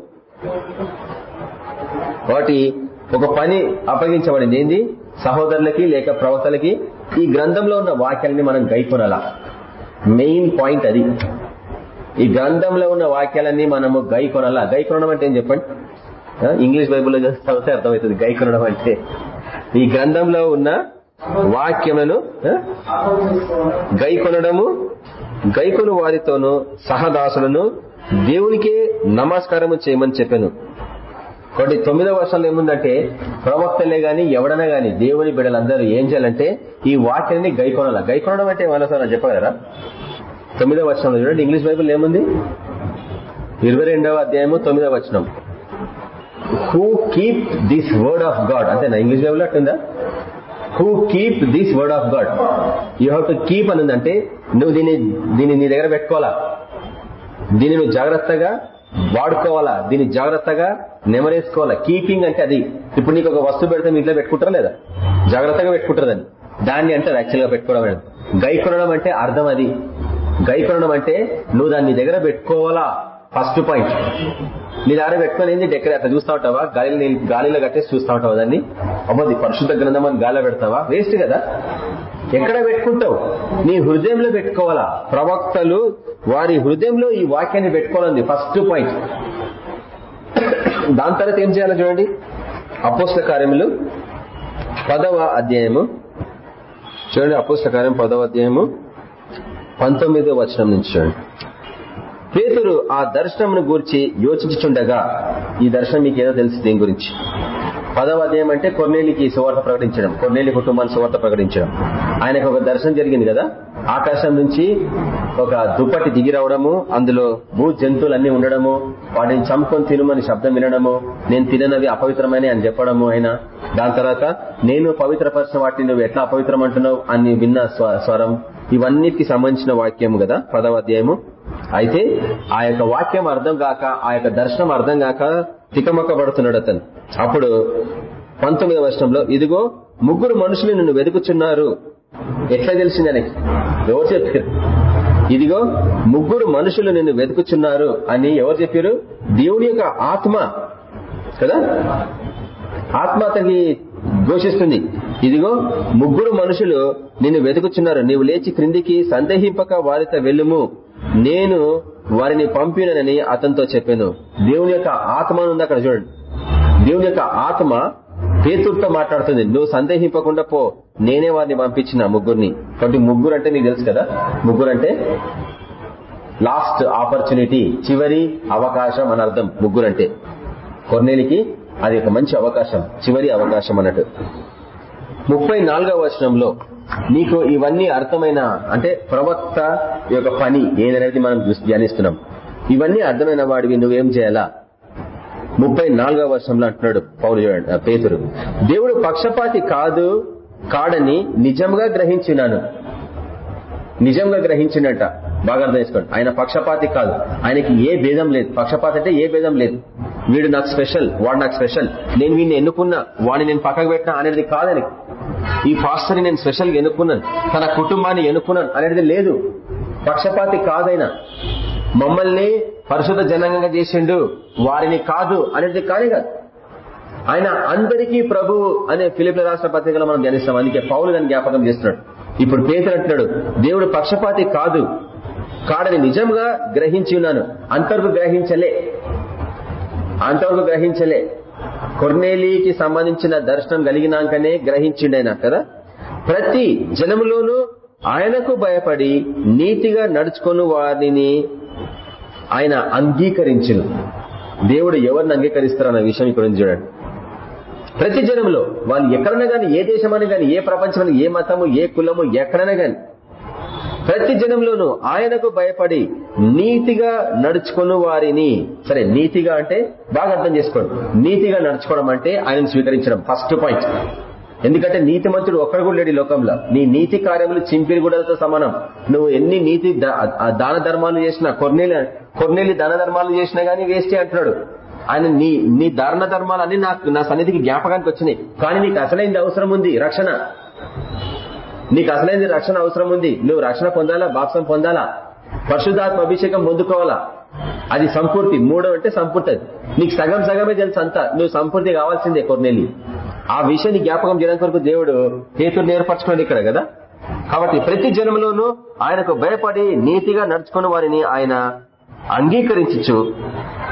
వాటి ఒక పని అప్పగించబడింది. ఏంది? సహోదరులకి లేక ప్రవక్తలకి ఈ గ్రంథంలో ఉన్న వాక్యాలని మనం గైకొనాలా? మెయిన్ పాయింట్ అది. ఈ గ్రంథంలో ఉన్న వాక్యాలన్నీ మనము గై కొనాలా గై కొనడం అంటే ఏం చెప్పండి? ఇంగ్లీష్ బైబుల్లో చదివితే అర్థమవుతుంది గై కొనడం అంటే. ఈ గ్రంథంలో ఉన్న వాక్యములను గై కొనడము గైకొను వారితోనూ సహదాసులను దేవునికే నమస్కారము చేయమని చెప్పాను. కాబట్టి తొమ్మిదవ వర్షాలు ఏముందంటే ప్రవక్తలే గాని ఎవడన్నా గాని దేవుని బిడ్డలందరూ ఏం చేయాలంటే ఈ వాక్యాన్ని గైకొనాలా? గైకొనడం అంటే ఏమన్నా సార్ చెప్పగలరా? తొమ్మిదవ వర్షంలో చూడండి ఇంగ్లీష్ బైబుల్ ఏముంది? ఇరవై రెండవ అధ్యాయము తొమ్మిదవ వచనం. Who keep this word of God అంతేనా English Bible అట్టుందా? Who keep this word of God you have to keep అని అంటే నువ్వు దీన్ని దీన్ని నీ దగ్గర పెట్టుకోవాలా? దీన్ని నువ్వు జాగ్రత్తగా వాడుకోవాలా? దీన్ని జాగ్రత్తగా నెమరేసుకోవాలా? కీపింగ్ అంటే అది. ఇప్పుడు నీకు ఒక వస్తువు పెడితే మీ ఇంట్లో పెట్టుకుంటారా లేదా? జాగ్రత్తగా పెట్టుకుంటారు దాన్ని? దాన్ని అంటారు యాక్చువల్గా పెట్టుకోవడం గై కొనడం అంటే అర్థం అది. గై కొనడం అంటే నువ్వు దాన్ని దగ్గర పెట్టుకోవాలా? ఫస్ట్ పాయింట్ నీ దగ్గర పెట్టుకొని ఏంది డెక్కర్ అట్లా చూస్తా ఉంటావా? గాలిలో గాలిలో కట్టేసి చూస్తా ఉంటావా దాన్ని? అమ్మది పరిశుద్ధ గ్రంథం అని గాలిలో పెడతావా? వేస్ట్ కదా. ఎక్కడ పెట్టుకుంటావు? నీ హృదయంలో పెట్టుకోవాలా? ప్రవక్తలు వారి హృదయంలో ఈ వాక్యాన్ని పెట్టుకోవాలండి. ఫస్ట్ పాయింట్ దాని తర్వాత ఏం చేయాలో చూడండి. అపోస్ల కార్యములు పదవ అధ్యాయము. చూడండి అపుస్తకారం పదవ అధ్యాయము. పంతొమ్మిదో వచనం నుంచి చూడండి. పేతురు ఆ దర్శనంను గూర్చి యోచించుచుండగా ఈ దర్శనం మీకు ఏదో తెలుసు దీని గురించి. పదవ అధ్యాయం అంటే కొన్నేలికి సువార్త ప్రకటించడం కొన్నేలి కుటుంబాన్ని సువార్త ప్రకటించడం. ఆయనకు ఒక దర్శనం జరిగింది కదా? ఆకాశం నుంచి ఒక దుప్పటి దిగి రావడము అందులో భూ జంతువులన్నీ ఉండడము వాటిని చంపుకొని తినమని శబ్దం వినడము నేను తిననవి అపవిత్రమైన అని చెప్పడము ఆయన దాని తర్వాత నేను పవిత్రపరిచిన వాటిని నువ్వు ఎట్లా అపవిత్రం అంటున్నావు అని విన్న స్వరం. ఇవన్నిటికి సంబంధించిన వాక్యం కదా? పదవ అధ్యాయము. అయితే ఆ యొక్క వాక్యం అర్థం కాక ఆ యొక్క దర్శనం అర్థం కాక తికమక్కబడుతున్నాడు అతను. అప్పుడు పంతొమ్మిదవ వర్షంలో ఇదిగో ముగ్గురు మనుషులు నిన్ను వెతుకుచున్నారు. ఎట్లా తెలిసింది ఆయనకి? ఎవరు చెప్పారు? ఇదిగో ముగ్గురు మనుషులు నిన్ను వెతుకుచున్నారు అని ఎవరు చెప్పారు? దేవుని యొక్క ఆత్మ. కదా? ఆత్మ అతనికి ఘోషిస్తుంది. ఇదిగో ముగ్గురు మనుషులు నిన్ను వెతుకుచున్నారు. నీవు లేచి క్రిందికి సందేహింపక వారితో వెళ్ళుము. నేను వారిని పంపినని అతనితో చెప్పాను. దేవుని యొక్క ఆత్మనుంది అక్కడ చూడండి. దేవుని యొక్క ఆత్మ పేతుడితో మాట్లాడుతుంది. నువ్వు సందేహింపకుండా పో. నేనే వారిని పంపించిన ముగ్గురిని. కాబట్టి ముగ్గురు అంటే నీకు తెలుసు కదా? ముగ్గురు అంటే లాస్ట్ ఆపర్చునిటీ చివరి అవకాశం అని అర్థం. ముగ్గురు అంటే కొన్నేలికి అది ఒక మంచి అవకాశం. చివరి అవకాశం అన్నట్టు. ముప్పై నాలుగవ వచనంలో నీకు ఇవన్నీ అర్థమైన అంటే ప్రవక్త యొక్క పని ఏదనేది మనం ధ్యానిస్తున్నాం. ఇవన్నీ అర్థమైన వాడివి నువ్వేం చేయాలా? ముప్పై నాలుగవ వర్షంలో అంటున్నాడు పౌరు పేతురు. దేవుడు పక్షపాతి కాదు కాడని నిజంగా గ్రహించినాను. నిజంగా గ్రహించినట్ట బాగా అర్థం చేసుకోండి. ఆయన పక్షపాతి కాదు. ఆయనకి ఏ భేదం లేదు. పక్షపాతి అంటే ఏ భేదం లేదు. వీడు నాకు స్పెషల్ వాడు నాకు స్పెషల్. నేను వీడిని ఎన్నుకున్నా వాడిని నేను పక్కకు పెట్టినా అనేది కాదని. ఈ పాస్టర్ని నేను స్పెషల్గా ఎన్నుకున్నాను తన కుటుంబాన్ని ఎన్నుకున్నాను అనేది లేదు. పక్షపాతి కాదైనా. మమ్మల్ని పరిశుద్ధ జనంగా చేసిండు వారిని కాదు అనేది కానే కాదు. ఆయన అందరికీ ప్రభు అనే ఫిలిపిల రాష్ట్ర పత్రికలో మనం ధ్యానిస్తాం. అందుకే పౌలు దాన్ని జ్ఞాపకం చేస్తున్నాడు. ఇప్పుడు పేతులు అంటున్నాడు దేవుడు పక్షపాతి కాదు. కాడని నిజంగా గ్రహించి ఉన్నాను. అంతవరకు గ్రహించలే. అంతవరకు గ్రహించలే. కొర్నేలీకి సంబంధించిన దర్శనం కలిగినాకనే గ్రహించిండైనా కదా? ప్రతి జనములోనూ ఆయనకు భయపడి నీతిగా నడుచుకుని వారిని ఆయన అంగీకరించను. దేవుడు ఎవరిని అంగీకరిస్తారన్న విషయం ఇక్కడ చూడండి. ప్రతి జనంలో వాళ్ళు ఎక్కడైనా గాని ఏ దేశమైనా గాని ఏ ప్రపంచమైనా ఏ మతము ఏ కులము ఎక్కడైనా గాని ప్రతి జనంలోనూ ఆయనకు భయపడి నీతిగా నడుచుకున్న వారిని సరే నీతిగా అంటే బాగా అర్థం చేసుకోండి. నీతిగా నడుచుకోవడం అంటే ఆయనను స్వీకరించడం. ఫస్ట్ పాయింట్ ఎందుకంటే నీతిమంతుడు ఒక్కడ కూడా లేడు లోకంలో. నీ నీతి కార్యములు చింపిరి గుడలతో సమానం. నువ్వు ఎన్ని నీతి దాన ధర్మాలు చేసినా కొన్నేళ్ళు కొన్నేళ్ళు దాన ధర్మాలు చేసినా గానీ వేస్టే అంటున్నాడు. ఆయన నీ నీ దారుణ ధర్మాలు నాకు నా సన్నిధికి జ్ఞాపకానికి వచ్చినాయి. కానీ నీకు అసలైంది అవసరం ఉంది. రక్షణ. నీకు అసలైంది రక్షణ అవసరం ఉంది. నువ్వు రక్షణ పొందాలా? బాప్సం పొందాలా? పరిశుద్ధాత్మ అభిషేకం పొందుకోవాలా? అది సంపూర్తి. మూడో అంటే సంపూర్తి అది. నీకు సగం సగమే తెలుసు అంతా. నువ్వు సంపూర్తి కావాల్సిందే కొన్నేళ్ళు ఆ విషయాన్ని జ్ఞాపకం చేయడానికి వరకు దేవుడు హేతుని ఏర్పరచుకున్నాడు ఇక్కడ కదా? కాబట్టి ప్రతి జన్మలోనూ ఆయనకు భయపడి నీతిగా నడుచుకున్న వారిని ఆయన అంగీకరించు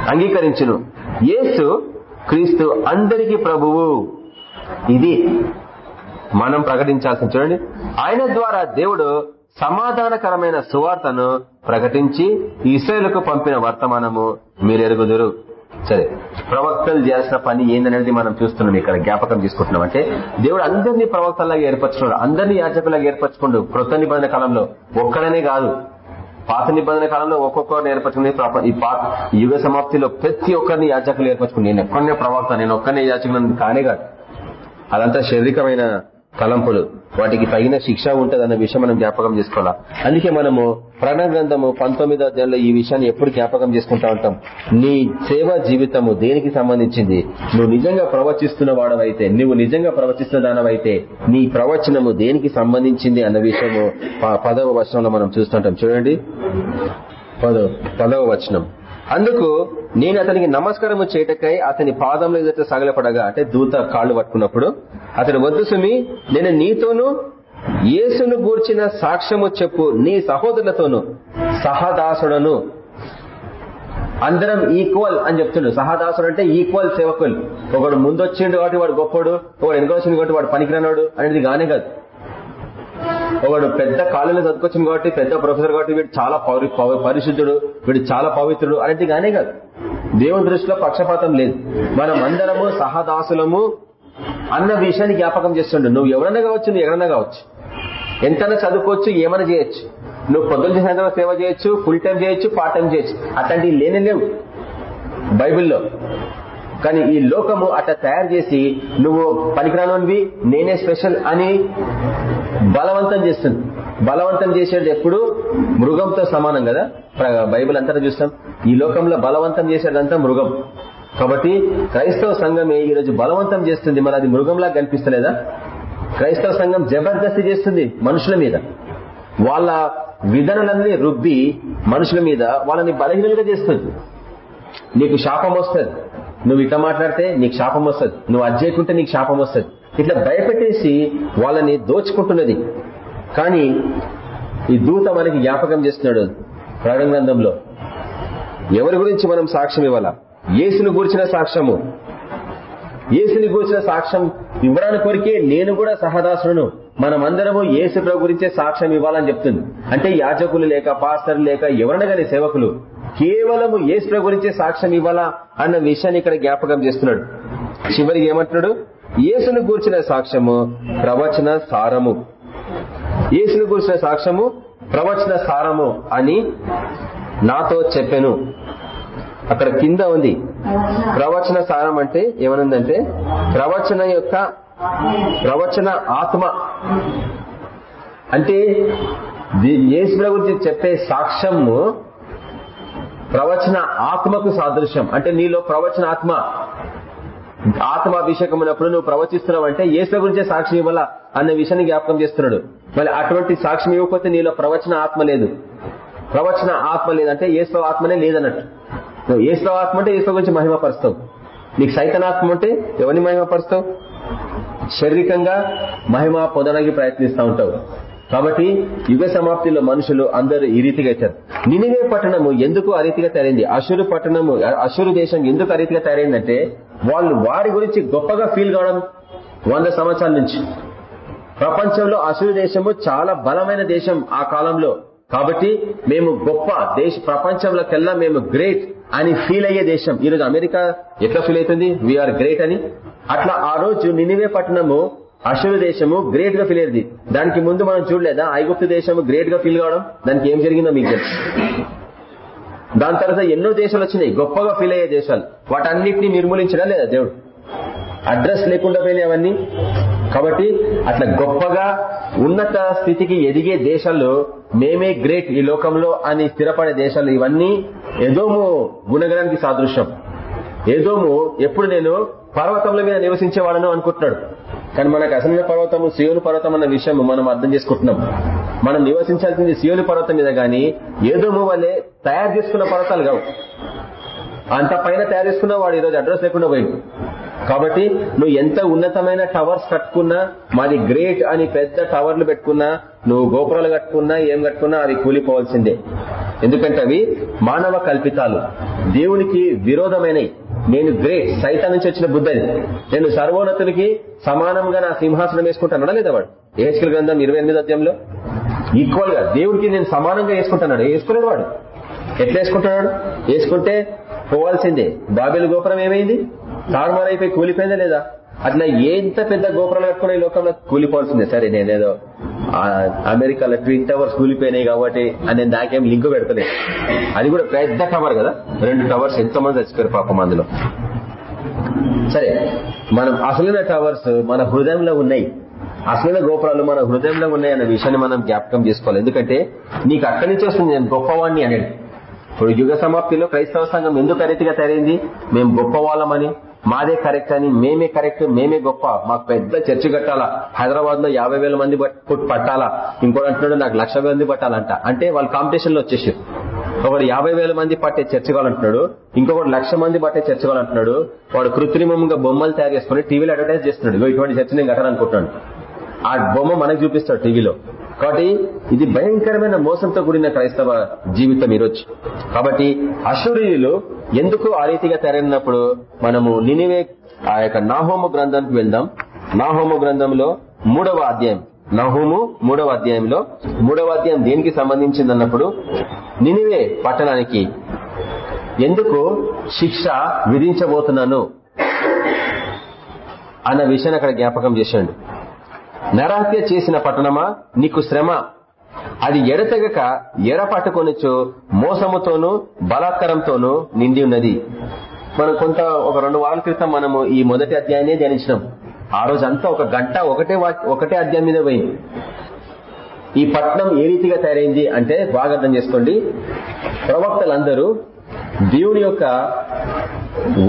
అంగీకరించును. యేసు క్రీస్తు అందరికీ ప్రభువు. ఇది మనం ప్రకటించాల్సిన చూడండి. ఆయన ద్వారా దేవుడు సమాధానకరమైన సువార్తను ప్రకటించి ఇస్రాయలకు పంపిన వర్తమానము మీరు ఎరుగుదురు. సరే ప్రవక్తలు చేయాల్సిన పని ఏందనేది మనం చూస్తున్నాం ఇక్కడ జ్ఞాపకం తీసుకుంటున్నాం. అంటే దేవుడు అందరినీ ప్రవక్తలాగా ఏర్పరచుకున్నాడు అందరినీ యాచకులాగా ఏర్పరచుకోండు. కృత నిబంధన కాలంలో ఒక్కడనే కాదు. పాత నిబంధన కాలంలో ఒక్కొక్కరిని ఏర్పరచుకునే ఈ పాత యుగ సమాప్తిలో ప్రతి ఒక్కరిని యాచకులు ఏర్పరచుకుని నేను ఒక్కనే ప్రవక్త నేను ఒక్కనే యాచకులను కానే కాదు. అదంతా శారీరకమైన తలంపులు వాటికి తగిన శిక్ష ఉంటది అన్న విషయం మనం జ్ఞాపకం చేసుకోవాలా? అందుకే మనము ప్రణగ్రంథము గ్రంథము పంతొమ్మిదో అధ్యాయంలో ఈ విషయాన్ని ఎప్పుడు జ్ఞాపకం చేసుకుంటా ఉంటాం. నీ సేవా జీవితము దేనికి సంబంధించింది? నువ్వు నిజంగా ప్రవచిస్తున్న వాడవైతే నువ్వు నిజంగా ప్రవచిస్తున్న దానవైతే నీ ప్రవచనము దేనికి సంబంధించింది అన్న విషయము పదవ వచనంలో మనం చూస్తుంటాం. చూడండి. పదవ పదవ వచనం. అందుకు నేను అతనికి నమస్కారము చేయటకై అతని పాదంలో ఎదుట సగలపడగా అంటే దూత కాళ్ళు పట్టుకున్నప్పుడు అతడు వద్దు సుమి నేను నీతోనూ యేసును గూర్చిన సాక్ష్యము చెప్పు నీ సహోదరులతోనూ సహదాసుడను. అందరం ఈక్వల్ అని చెప్తుండు. సహదాసుడు అంటే ఈక్వల్ సేవకులు. ఒకడు ముందొచ్చిండు కాబట్టి వాడు గొప్పడు ఒకడు వెనుకొచ్చిండు కాబట్టి వాడు పనికిరానాడు అనేది కానే కాదు. ఒకడు పెద్ద కాలేజీలో చదువుకొచ్చింది కాబట్టి పెద్ద ప్రొఫెసర్ కాబట్టి వీడు చాలా పరిశుద్ధుడు వీడు చాలా పవిత్రుడు అనేది కానీ కాదు. దేవుని దృష్టిలో పక్షపాతం లేదు. మనం అందరము సహదాసులము అన్న విషయాన్ని జ్ఞాపకం చేస్తుండు. నువ్వు ఎవరన్నా కావచ్చు నువ్వు ఎవరన్నా కావచ్చు. ఎంతైనా చదువుకోవచ్చు ఏమైనా చేయొచ్చు. నువ్వు పొద్దున్న సాయంత్రం సేవ చేయొచ్చు ఫుల్ టైం చేయొచ్చు పార్ట్ టైం చేయొచ్చు. అట్లాంటివి లేనే లేవు. బైబిల్లో కానీ ఈ లోకము అట్లా తయారు చేసి నువ్వు పనికిరానివి నేనే స్పెషల్ అని బలవంతం చేస్తుంది. బలవంతం చేసేది ఎప్పుడు? మృగంతో సమానం కదా? బైబిల్ అంతటా చూస్తాం. ఈ లోకంలో బలవంతం చేసేదంతా మృగం. కాబట్టి క్రైస్తవ సంఘమే ఈరోజు బలవంతం చేస్తుంది. మరి అది మృగంలా కనిపిస్తలేదా? క్రైస్తవ సంఘం జబర్దస్తి చేస్తుంది మనుషుల మీద. వాళ్ళ విధానాలన్నీ రుబ్బి మనుషుల మీద వాళ్ళని బలహీనలుగా చేస్తుంది. నీకు శాపం వస్తుంది. నువ్వు ఇట్లా మాట్లాడితే నీకు శాపం వస్తుంది. నువ్వు అది చేయకుంటే నీకు శాపం వస్తుంది. ఇట్లా భయపెట్టేసి వాళ్ళని దోచుకుంటున్నది. కానీ ఈ దూత మనకి జ్ఞాపకం చేస్తున్నాడు. ప్రకటన గ్రంథంలో ఎవరి గురించి మనం సాక్ష్యం ఇవ్వాలా? యేసుని గూర్చిన సాక్ష్యము. యేసుని గూర్చిన సాక్ష్యం ఇవ్వడానికి కొరికే నేను కూడా సహదాసులను మనమందరము యేసు ప్రభు గురించే సాక్ష్యం ఇవ్వాలని చెప్తుంది. అంటే యాజకులు లేక పాస్టర్లు లేక ఎవరైనా కానీ సేవకులు కేవలము యేసు ప్రభు గురించే సాక్ష్యం ఇవ్వాలా అన్న విషయాన్ని ఇక్కడ జ్ఞాపకం చేస్తున్నాడు. చివరికి ఏమంటున్నాడు? యేసును గూర్చిన సాక్ష్యము ప్రవచన సారము. యేసును గూర్చిన సాక్ష్యము ప్రవచన సారము అని నాతో చెప్పాను. అక్కడ కింద ఉంది. ప్రవచన సారం అంటే ఏమనుందంటే ప్రవచన యొక్క ప్రవచన ఆత్మ. అంటే యేసు గురించి చెప్పే సాక్ష్యము ప్రవచన ఆత్మకు సాదృశ్యం. అంటే నీలో ప్రవచన ఆత్మ. ఆత్మాభిషేకం ఉన్నప్పుడు నువ్వు ప్రవచిస్తున్నావు అంటే ఏసు గురించే సాక్ష్యం ఇవ్వాలా అన్న విషయాన్ని జ్ఞాపకం చేస్తున్నాడు. మళ్ళీ అటువంటి సాక్ష్యం ఇవ్వకపోతే నీలో ప్రవచన ఆత్మ లేదు. ప్రవచన ఆత్మ లేదంటే ఏసు ఆత్మనే లేదన్నట్టు. నువ్వు ఏసు ఆత్మ అంటే ఏసు గురించి మహిమపరుస్తావు. నీకు సైతనాత్మ అంటే ఎవరిని మహిమపరుస్తావు? శారీరకంగా మహిమ పొందడానికి ప్రయత్నిస్తూ ఉంటావు. కాబట్టి యుగ సమాప్తిలో మనుషులు అందరూ ఈ రీతిగా అవుతారు నినివే పట్టణము ఎందుకు ఆ రీతిగా తయారైంది? అశురు పట్టణము అసురు దేశం ఎందుకు ఆ రీతిగా తయారైందంటే వాళ్ళు వారి గురించి గొప్పగా ఫీల్ కావడం వంద సంవత్సరాల నుంచి. ప్రపంచంలో అశురు దేశము చాలా బలమైన దేశం ఆ కాలంలో. కాబట్టి మేము గొప్ప దేశ ప్రపంచంలోకెల్లా మేము గ్రేట్. అని ఫీల్ అయ్యే దేశం. ఈరోజు అమెరికా ఎట్లా ఫీల్ అవుతుంది? వీఆర్ గ్రేట్ అని. అట్లా ఆ రోజు నినివే పట్టణము అశురు దేశము గ్రేట్గా ఫీల్ అయ్యేది. దానికి ముందు మనం చూడలేదా? ఐగుప్తు దేశము గ్రేట్గా ఫీల్ కావడం? దానికి ఏం జరిగిందో మీకు తెలుసు. దాని తర్వాత ఎన్నో దేశాలు వచ్చినాయి. గొప్పగా ఫీల్ అయ్యే దేశాలు. వాటన్నిటిని నిర్మూలించడా లేదా దేవుడు? అడ్రస్ లేకుండా పోయినాయి అవన్నీ. కాబట్టి అట్లా గొప్పగా ఉన్నత స్థితికి ఎదిగే దేశాల్లో మేమే గ్రేట్ ఈ లోకంలో అని స్థిరపడే దేశాలు ఇవన్నీ ఏదోము గుణగణానికి సాదృశ్యం. ఏదోము ఎప్పుడు నేను పర్వతముల మీద నివసించేవాడను అనుకుంటున్నాడు. కానీ మనకు అసలైన పర్వతము సియోని పర్వతం అన్న విషయం మనం అర్థం చేసుకుంటున్నాం. మనం నివసించాల్సింది సియోని పర్వతం మీద గాని ఏదోము వల్లే తయారు చేసుకున్న పర్వతాలు కావు. అంత పైన తయారు చేసుకున్న వాడు ఈరోజు అడ్రస్ లేకుండా పోయింది కాబట్టి నువ్వు ఎంత ఉన్నతమైన టవర్స్ కట్టుకున్నా మాది గ్రేట్ అని పెద్ద టవర్లు పెట్టుకున్నా నువ్వు గోపురాలు కట్టుకున్నా ఏం కట్టుకున్నా అది కూలిపోవాల్సిందే. ఎందుకంటే అవి మానవ కల్పితాలు. దేవునికి విరోధమైనవి. నేను గ్రేట్ సైతం నుంచి వచ్చిన బుద్ధని నేను సర్వోన్నతునికి సమానంగా నా సింహాసనం వేసుకుంటానా లేదా వాడు? ఏహెచ్కల్ గ్రంథం ఇరవై ఎనిమిది అధ్యాయంలో? ఈక్వల్గా. దేవుడికి నేను సమానంగా వేసుకుంటున్నాడు వేసుకోలేదు వాడు? ఎట్లా వేసుకుంటున్నాడు వేసుకుంటే పోవాల్సిందే. బాబేలు గోపురం ఏమైంది? తారుమారైపోయి కూలిపోయిందా లేదా? అట్లా ఎంత పెద్ద గోపురాలు కట్టుకున్న ఈ లోకంలో కూలిపోవాల్సిందే. సరే నేనేదో అమెరికాలో ట్విన్ టవర్స్ కూలిపోయినాయి కాబట్టి అని నేను నాకేం లింక్ పెడతలే అది కూడా పెద్ద టవర్ కదా? రెండు టవర్స్ ఎంతో మంది చచ్చిపోయారు పాపం అందులో. సరే మనం అసలైన టవర్స్ మన హృదయంలో ఉన్నాయి. అసలైన గోపురాలు మన హృదయంలో ఉన్నాయి అన్న విషయాన్ని మనం జ్ఞాపకం చేసుకోవాలి. ఎందుకంటే నీకు అక్కడి నుంచి వస్తుంది నేను గొప్పవాణ్ణి అనేది. ఇప్పుడు యుగ సమాప్తిలో క్రైస్తవ సంఘం ఎందుకు రీతిగా తయారైంది? మేము గొప్ప వాళ్ళమని మాదే కరెక్ట్ అని మేమే కరెక్ట్ మేమే గొప్ప. మాకు పెద్ద చర్చి కట్టాలా? హైదరాబాద్లో యాభై వేల మంది పట్టాలా? ఇంకోటి అంటున్నాడు నాకు లక్ష మంది పట్టాలంట. అంటే వాళ్ళు కాంపిటీషన్లో వచ్చేసి ఒకడు యాభై వేల మంది పట్టే చర్చ కావాలంటున్నాడు ఇంకొకటి లక్ష మంది పట్టే చర్చ కావాలంటున్నాడు వాడు కృత్రిమంగా బొమ్మలు తయారు చేసుకుని టీవీలో అడ్వర్టైజ్ చేస్తున్నాడు. ఇటువంటి చర్చ నేను కట్టాలనుకుంటున్నాడు ఆ బొమ్మ మనకు చూపిస్తాడు టీవీలో. కాబట్టి ఇది భయంకరమైన మోసంతో కూడిన క్రైస్తవ జీవితం ఈరోజు. కాబట్టి అశూరియులు ఎందుకు ఆ రీతిగా తెరైనప్పుడు మనము నినివే ఆ యొక్క నాహోము గ్రంథానికి వెళ్దాం. నాహోము గ్రంథంలో మూడవ అధ్యాయం. నహోము మూడవ అధ్యాయంలో మూడవ అధ్యాయం దేనికి సంబంధించింది అన్నప్పుడు నినివే పట్టణానికి ఎందుకు శిక్ష విధించబోతున్నాను అన్న విషయాన్ని అక్కడ జ్ఞాపకం చేశాడు. నరహత్య చేసిన పట్టణమా? నీకు శ్రమ. అది ఎడతెగక ఎర పట్టుకొనిచో మోసముతోనూ బలాత్కారంతోనూ నిండి ఉన్నది. మనం కొంత ఒక రెండు వారాల క్రితం మనము ఈ మొదటి అధ్యాయాన్ని ధ్యానించినాం. ఆ రోజు అంతా ఒక గంట ఒకటే ఒకటే అధ్యాయం మీద పోయింది ఈ పట్నం ఏ రీతిగా తయారైంది అంటే బాగా అర్థం చేసుకోండి. ప్రవక్తలందరూ దేవుని యొక్క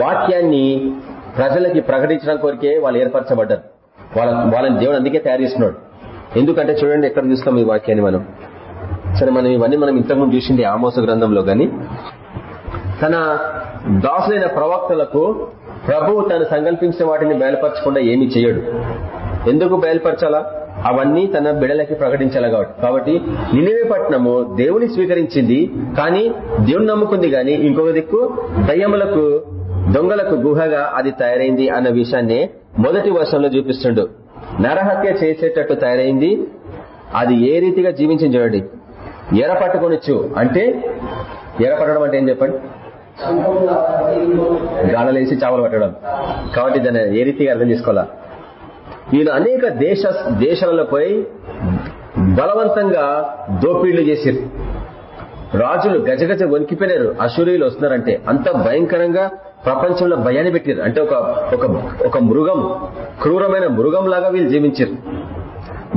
వాక్యాన్ని ప్రజలకి ప్రకటించడం కోరికే వాళ్ళు ఏర్పరచబడ్డారు. వాళ్ళ వాళ్ళని దేవుడు అందుకే తయారు చేస్తున్నాడు. ఎందుకంటే చూడండి ఎక్కడ చూస్తాం ఈ వాక్యాన్ని మనం. సరే మనం ఇవన్నీ మనం ఇంతకుముందు చూసింది ఆమోస గ్రంథంలో గాని తన దాసులైన ప్రవక్తలకు ప్రభువు తను సంకల్పించిన వాటిని బయలుపరచకుండా ఏమీ చేయడు. ఎందుకు బయలుపరచాలా? అవన్నీ తన బిడలకి ప్రకటించాలి కాబట్టి. కాబట్టి నినివే పట్టణము దేవుని స్వీకరించింది కానీ దేవుని నమ్ముకుంది గాని ఇంకొక దిక్కు దయ్యములకు దొంగలకు గుహగా అది తయారైంది అన్న విషయాన్ని మొదటి వర్షంలో చూపిస్తుండు నరహత్య చేసేటట్టు తయారైంది. అది ఏ రీతిగా జీవించింది చూడండి. ఎర పట్టుకొనిచ్చు అంటే ఎర పట్టడం అంటే ఏం చెప్పండి? గాడలేసి చావలు పట్టడం. కాబట్టి దాన్ని ఏ రీతిగా అర్థం చేసుకోవాలా? వీళ్ళు అనేక దేశ దేశాలలో పోయి బలవంతంగా దోపిళ్ళు చేసిరు రాజులు గజగజ వణికిపోయినారు. అసూరియులు వస్తున్నారంటే అంత భయంకరంగా ప్రపంచంలో భయాన్ని పెట్టారు. అంటే ఒక ఒక మృగం క్రూరమైన మృగం లాగా వీళ్ళు జీవించారు.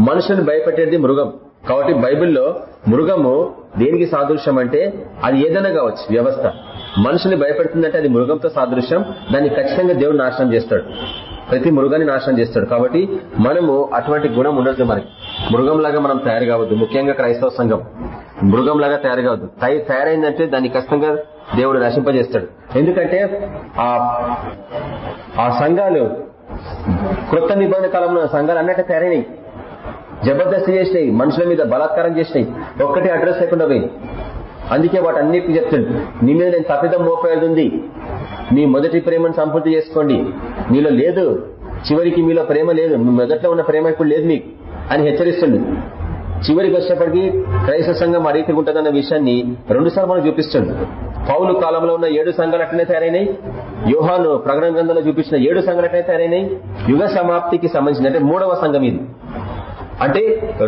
మనుషుని భయపెట్టేది మృగం. కాబట్టి బైబిల్లో మృగము దేనికి సాదృశ్యం అంటే అది ఏదైనా కావచ్చు వ్యవస్థ. మనుషుని భయపెడుతుందంటే అది మృగంతో సాదృశ్యం. దాన్ని ఖచ్చితంగా దేవుడు నాశనం చేస్తాడు. ప్రతి మృగాన్ని నాశనం చేస్తాడు. కాబట్టి మనము అటువంటి గుణం ఉండదు మనకి. మృగంలాగా మనం తయారు కావద్దు. ముఖ్యంగా క్రైస్తవ సంఘం. మృగంలాగా తయారు కావద్దు. తయారైందంటే దాన్ని ఖచ్చితంగా దేవుడు నశింపజేస్తాడు. ఎందుకంటే ఆ ఆ సంఘాలు కృత నిబంధన కాలంలో సంఘాలు అన్నట్టు తయారైనాయి. జబర్దస్త్ చేసినాయి మనుషుల మీద బలాత్కారం చేసినాయి. ఒక్కటి అడ్రస్ లేకుండా పోయి అందుకే వాటి అన్నిటికీ చెప్తాడు నీ మీద నేను తప్పిదం మోపేది ఉంది మీ మొదటి ప్రేమను సంపూర్తి చేసుకోండి. మీలో లేదు. చివరికి మీలో ప్రేమ లేదు. మీ మొదట్లో ఉన్న ప్రేమ ఇప్పుడు లేదు మీకు అని హెచ్చరిస్తుంది చివరికి వచ్చేప్పటికీ క్రైస్త సంఘం అడిగితే ఉంటుందన్న విషయాన్ని రెండు సార్లు మనం చూపిస్తుంది పౌలు కాలంలో ఉన్న ఏడు సంఘాలు అట్లనే తయారైనాయి. యోహాను ప్రకటన గ్రంథంలో చూపించిన ఏడు సంఘాలు అట్లనే తయారైనాయి. యుగ సమాప్తికి సంబంధించిన అంటే మూడవ సంఘం ఇది. అంటే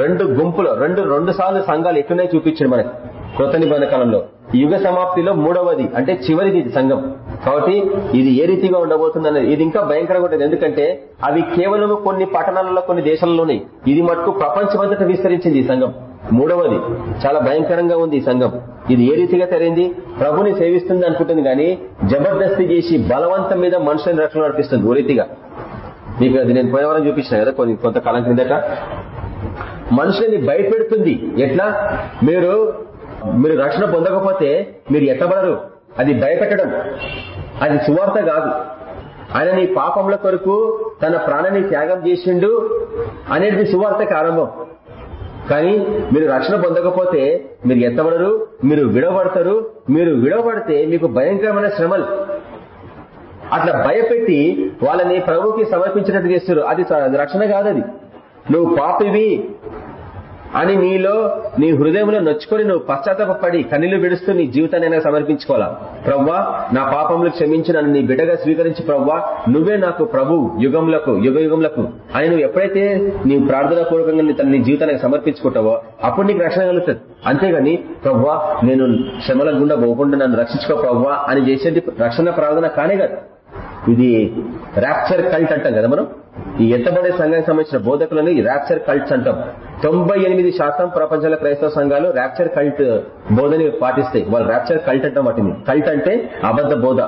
రెండు గుంపులు రెండు రెండు సార్లు సంఘాలు ఎట్లున్నాయి చూపించాడు మనకి కృత నిబంధన కాలంలో. యుగ సమాప్తిలో మూడవది అంటే చివరిది ఇది సంఘం. కాబట్టి ఇది ఏ రీతిగా ఉండబోతుంది ఇది ఇంకా భయంకరంగా ఉంటుంది. ఎందుకంటే అవి కేవలం కొన్ని పట్టణాలలో కొన్ని దేశాలలోనే. ఇది మటుకు ప్రపంచమంతటా విస్తరించింది ఈ సంఘం. మూడవది చాలా భయంకరంగా ఉంది ఈ సంఘం. ఇది ఏ రీతిగా తెరైంది ప్రభుని సేవిస్తుంది అనుకుంటుంది కానీ జబర్దస్తి చేసి బలవంతం మీద మనుషులను రక్షణ నడిపిస్తుంది ఓ రీతిగా. మీకు అది నేను పోయేవారం చూపించిన కదా కొన్ని కొంతకాలం క్రిందట. మనుషుల్ని భయపెడుతుంది. ఎట్లా? మీరు మీరు రక్షణ పొందకపోతే మీరు ఎత్తబడరు. అది భయపెట్టడం. అది సువార్త కాదు. ఆయన నీ పాపముల కొరకు తన ప్రాణాన్ని త్యాగం చేసిండు అనేది సువార్తకి ఆరంభం. కానీ మీరు రక్షణ పొందకపోతే మీరు ఎత్తబడరు మీరు విడవబడతారు మీరు విడవబడితే మీకు భయంకరమైన శ్రమలు. అట్లా భయపెట్టి వాళ్ళని ప్రభుకి సమర్పించినట్టు చేస్తారు అది రక్షణ కాదది. నువ్వు పాపివి అని నీలో నీ హృదయంలో నొచ్చుకొని నువ్వు పశ్చాత్తాపడి కన్నీళ్ళు విడుస్తూ నీ జీవితాన్ని సమర్పించుకోవాలా? ప్రవ్వా నా పాపములు క్షమించి నన్ను నీ బిడ్డగా స్వీకరించి ప్రవ్వా నువ్వే నాకు ప్రభు యుగములకు యుగ యుగములకు అని నువ్వు ఎప్పుడైతే నీ ప్రార్థన పూర్వకంగా నీ జీవితానికి సమర్పించుకుంటావో అప్పుడు నీకు రక్షణ కలుగుతుంది. అంతేగాని ప్రవ్వా నేను శ్రమల గుండా పోకుండా నన్ను రక్షించుకో ప్రవ్వా అని చేసేది రక్షణ ప్రార్థన కానే కాదు. ఇది ర్యాప్చర్ కల్ట్ అంటాం కదా మనం? ఈ ఎత్తబడే సంఘానికి సంబంధించిన బోధకులని ర్యాప్చర్ కల్ట్స్ అంటాం. తొంభై ఎనిమిది శాతం ప్రపంచంలో క్రైస్తవ సంఘాలు ర్యాప్చర్ కల్ట్ బోధని పాటిస్తాయి. వాళ్ళు ర్యాప్చర్ కల్ట్ అంటాం వాటిని. కల్ట్ అంటే అబద్ధ బోధ.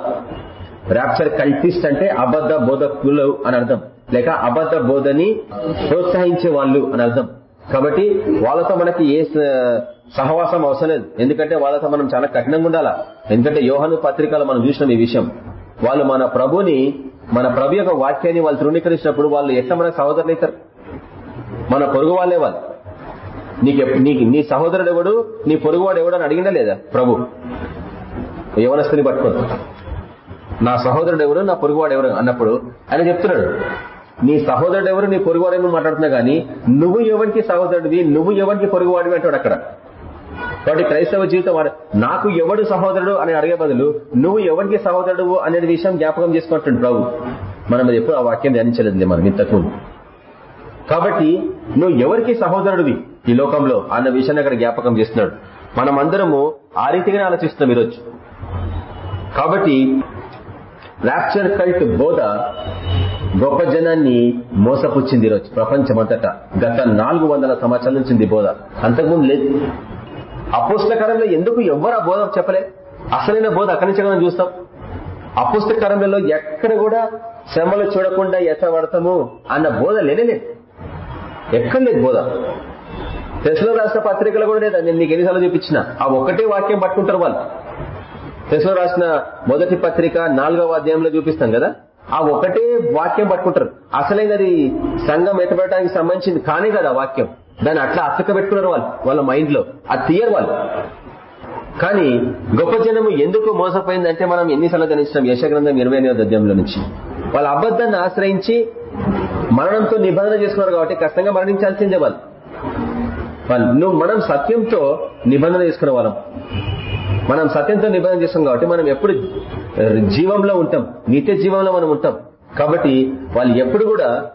ర్యాప్చర్ కల్టిస్ట్ అంటే అబద్ధ బోధకులు అని అర్థం. లేక అబద్ధ బోధని ప్రోత్సహించే వాళ్ళు అని అర్థం. కాబట్టి వాళ్ళతో మనకి ఏ సహవాసం అవసరం లేదు. ఎందుకంటే వాళ్ళతో మనం చాలా కఠినంగా ఉండాలా? ఎందుకంటే యోహను పత్రికలో మనం చూసినాం ఈ విషయం. వాళ్ళు మన ప్రభుని మన ప్రభు యొక్క వాక్యాన్ని వాళ్ళు తృణీకరించినప్పుడు వాళ్ళు ఎట్లా మన సహోదరులు అవుతారు? మన పొరుగు వాళ్ళే వాళ్ళు. నీకు నీకు నీ సహోదరుడు ఎవడు? నీ పొరుగువాడు ఎవడు అని అడిగిందా లేదా ప్రభు? యవనస్తుని పట్టుకోదు నా సహోదరుడు ఎవడు? నా పొరుగువాడు ఎవరు? అన్నప్పుడు ఆయన చెప్తున్నాడు. నీ సహోదరుడు ఎవరు? నీ పొరుగువాడు ఏమో మాట్లాడుతున్నా గానీ నువ్వు ఎవరికి సహోదరుడివి? నువ్వు ఎవరికి పొరుగువాడివి? అంటాడు అక్కడ. కాబట్టి క్రైస్తవ జీవితం నాకు ఎవడు సహోదరుడు? అని అడిగే బదులు నువ్వు ఎవరికి సహోదరుడు అనే విషయం జ్ఞాపకం చేసుకుంటుంది ప్రభు. మనం ఎప్పుడు ఆ వాక్యం ధ్యానించలేదు మనం ఇంతకు కాబట్టి నువ్వు ఎవరికి సహోదరుడివి? ఈ లోకంలో అన్న విషయాన్ని అక్కడ జ్ఞాపకం చేస్తున్నాడు. మనం అందరము ఆ రీతిగానే ఆలోచిస్తున్నాం ఈరోజు. కాబట్టి ర్యాప్చర్ కల్ట్ బోధ గొప్ప జనాన్ని మోసపుచ్చింది ఈరోజు ప్రపంచమంతటా. గత నాలుగు వందల సంవత్సరాల నుంచి బోధ. అంతకుముందు లేదు. అపుస్తకరంలో ఎందుకు ఎవరు ఆ బోధ చెప్పలే? అసలైన బోధ అక్కడి నుంచి మనం చూస్తాం. అపుస్తకరంలో ఎక్కడ కూడా శ్రమలు చూడకుండా ఎత్తబడతాము అన్న బోధ లేనే ఎక్కడ లేదు బోధ. తెసలో రాసిన పత్రికలు కూడా లేదా? నేను నీకు ఎన్నిసార్లు చూపించిన. ఆ ఒక్కటే వాక్యం పట్టుకుంటారు వాళ్ళు. తెసలో రాసిన మొదటి పత్రిక నాలుగవ అధ్యాయంలో చూపిస్తాం కదా? ఆ ఒకటే వాక్యం పట్టుకుంటారు. అసలైనది సంఘం ఎత్తబడటానికి సంబంధించింది కానే కదా వాక్యం. దాన్ని అట్లా అత్తక పెట్టుకున్నారు వాళ్ళు వాళ్ళ మైండ్లో అది తీయరు వాళ్ళు. కానీ గొప్ప జనము ఎందుకు మోసపోయిందంటే మనం ఎన్నిసార్లు ధ్యానించినాం యశగ్రంథం ఇరవై ఎనిమిది అధ్యాయంలో నుంచి. వాళ్ళ అబద్ధాన్ని ఆశ్రయించి మరణంతో నిబంధన చేసుకున్నారు కాబట్టి కష్టంగా మరణించాల్సిందే వాళ్ళు. వాళ్ళు నువ్వు మనం సత్యంతో నిబంధన చేసుకున్న వాళ్ళం. మనం సత్యంతో నిబంధన చేస్తాం కాబట్టి మనం ఎప్పుడు జీవంలో ఉంటాం. నిత్య జీవంలో మనం ఉంటాం. కాబట్టి వాళ్ళు ఎప్పుడు కూడా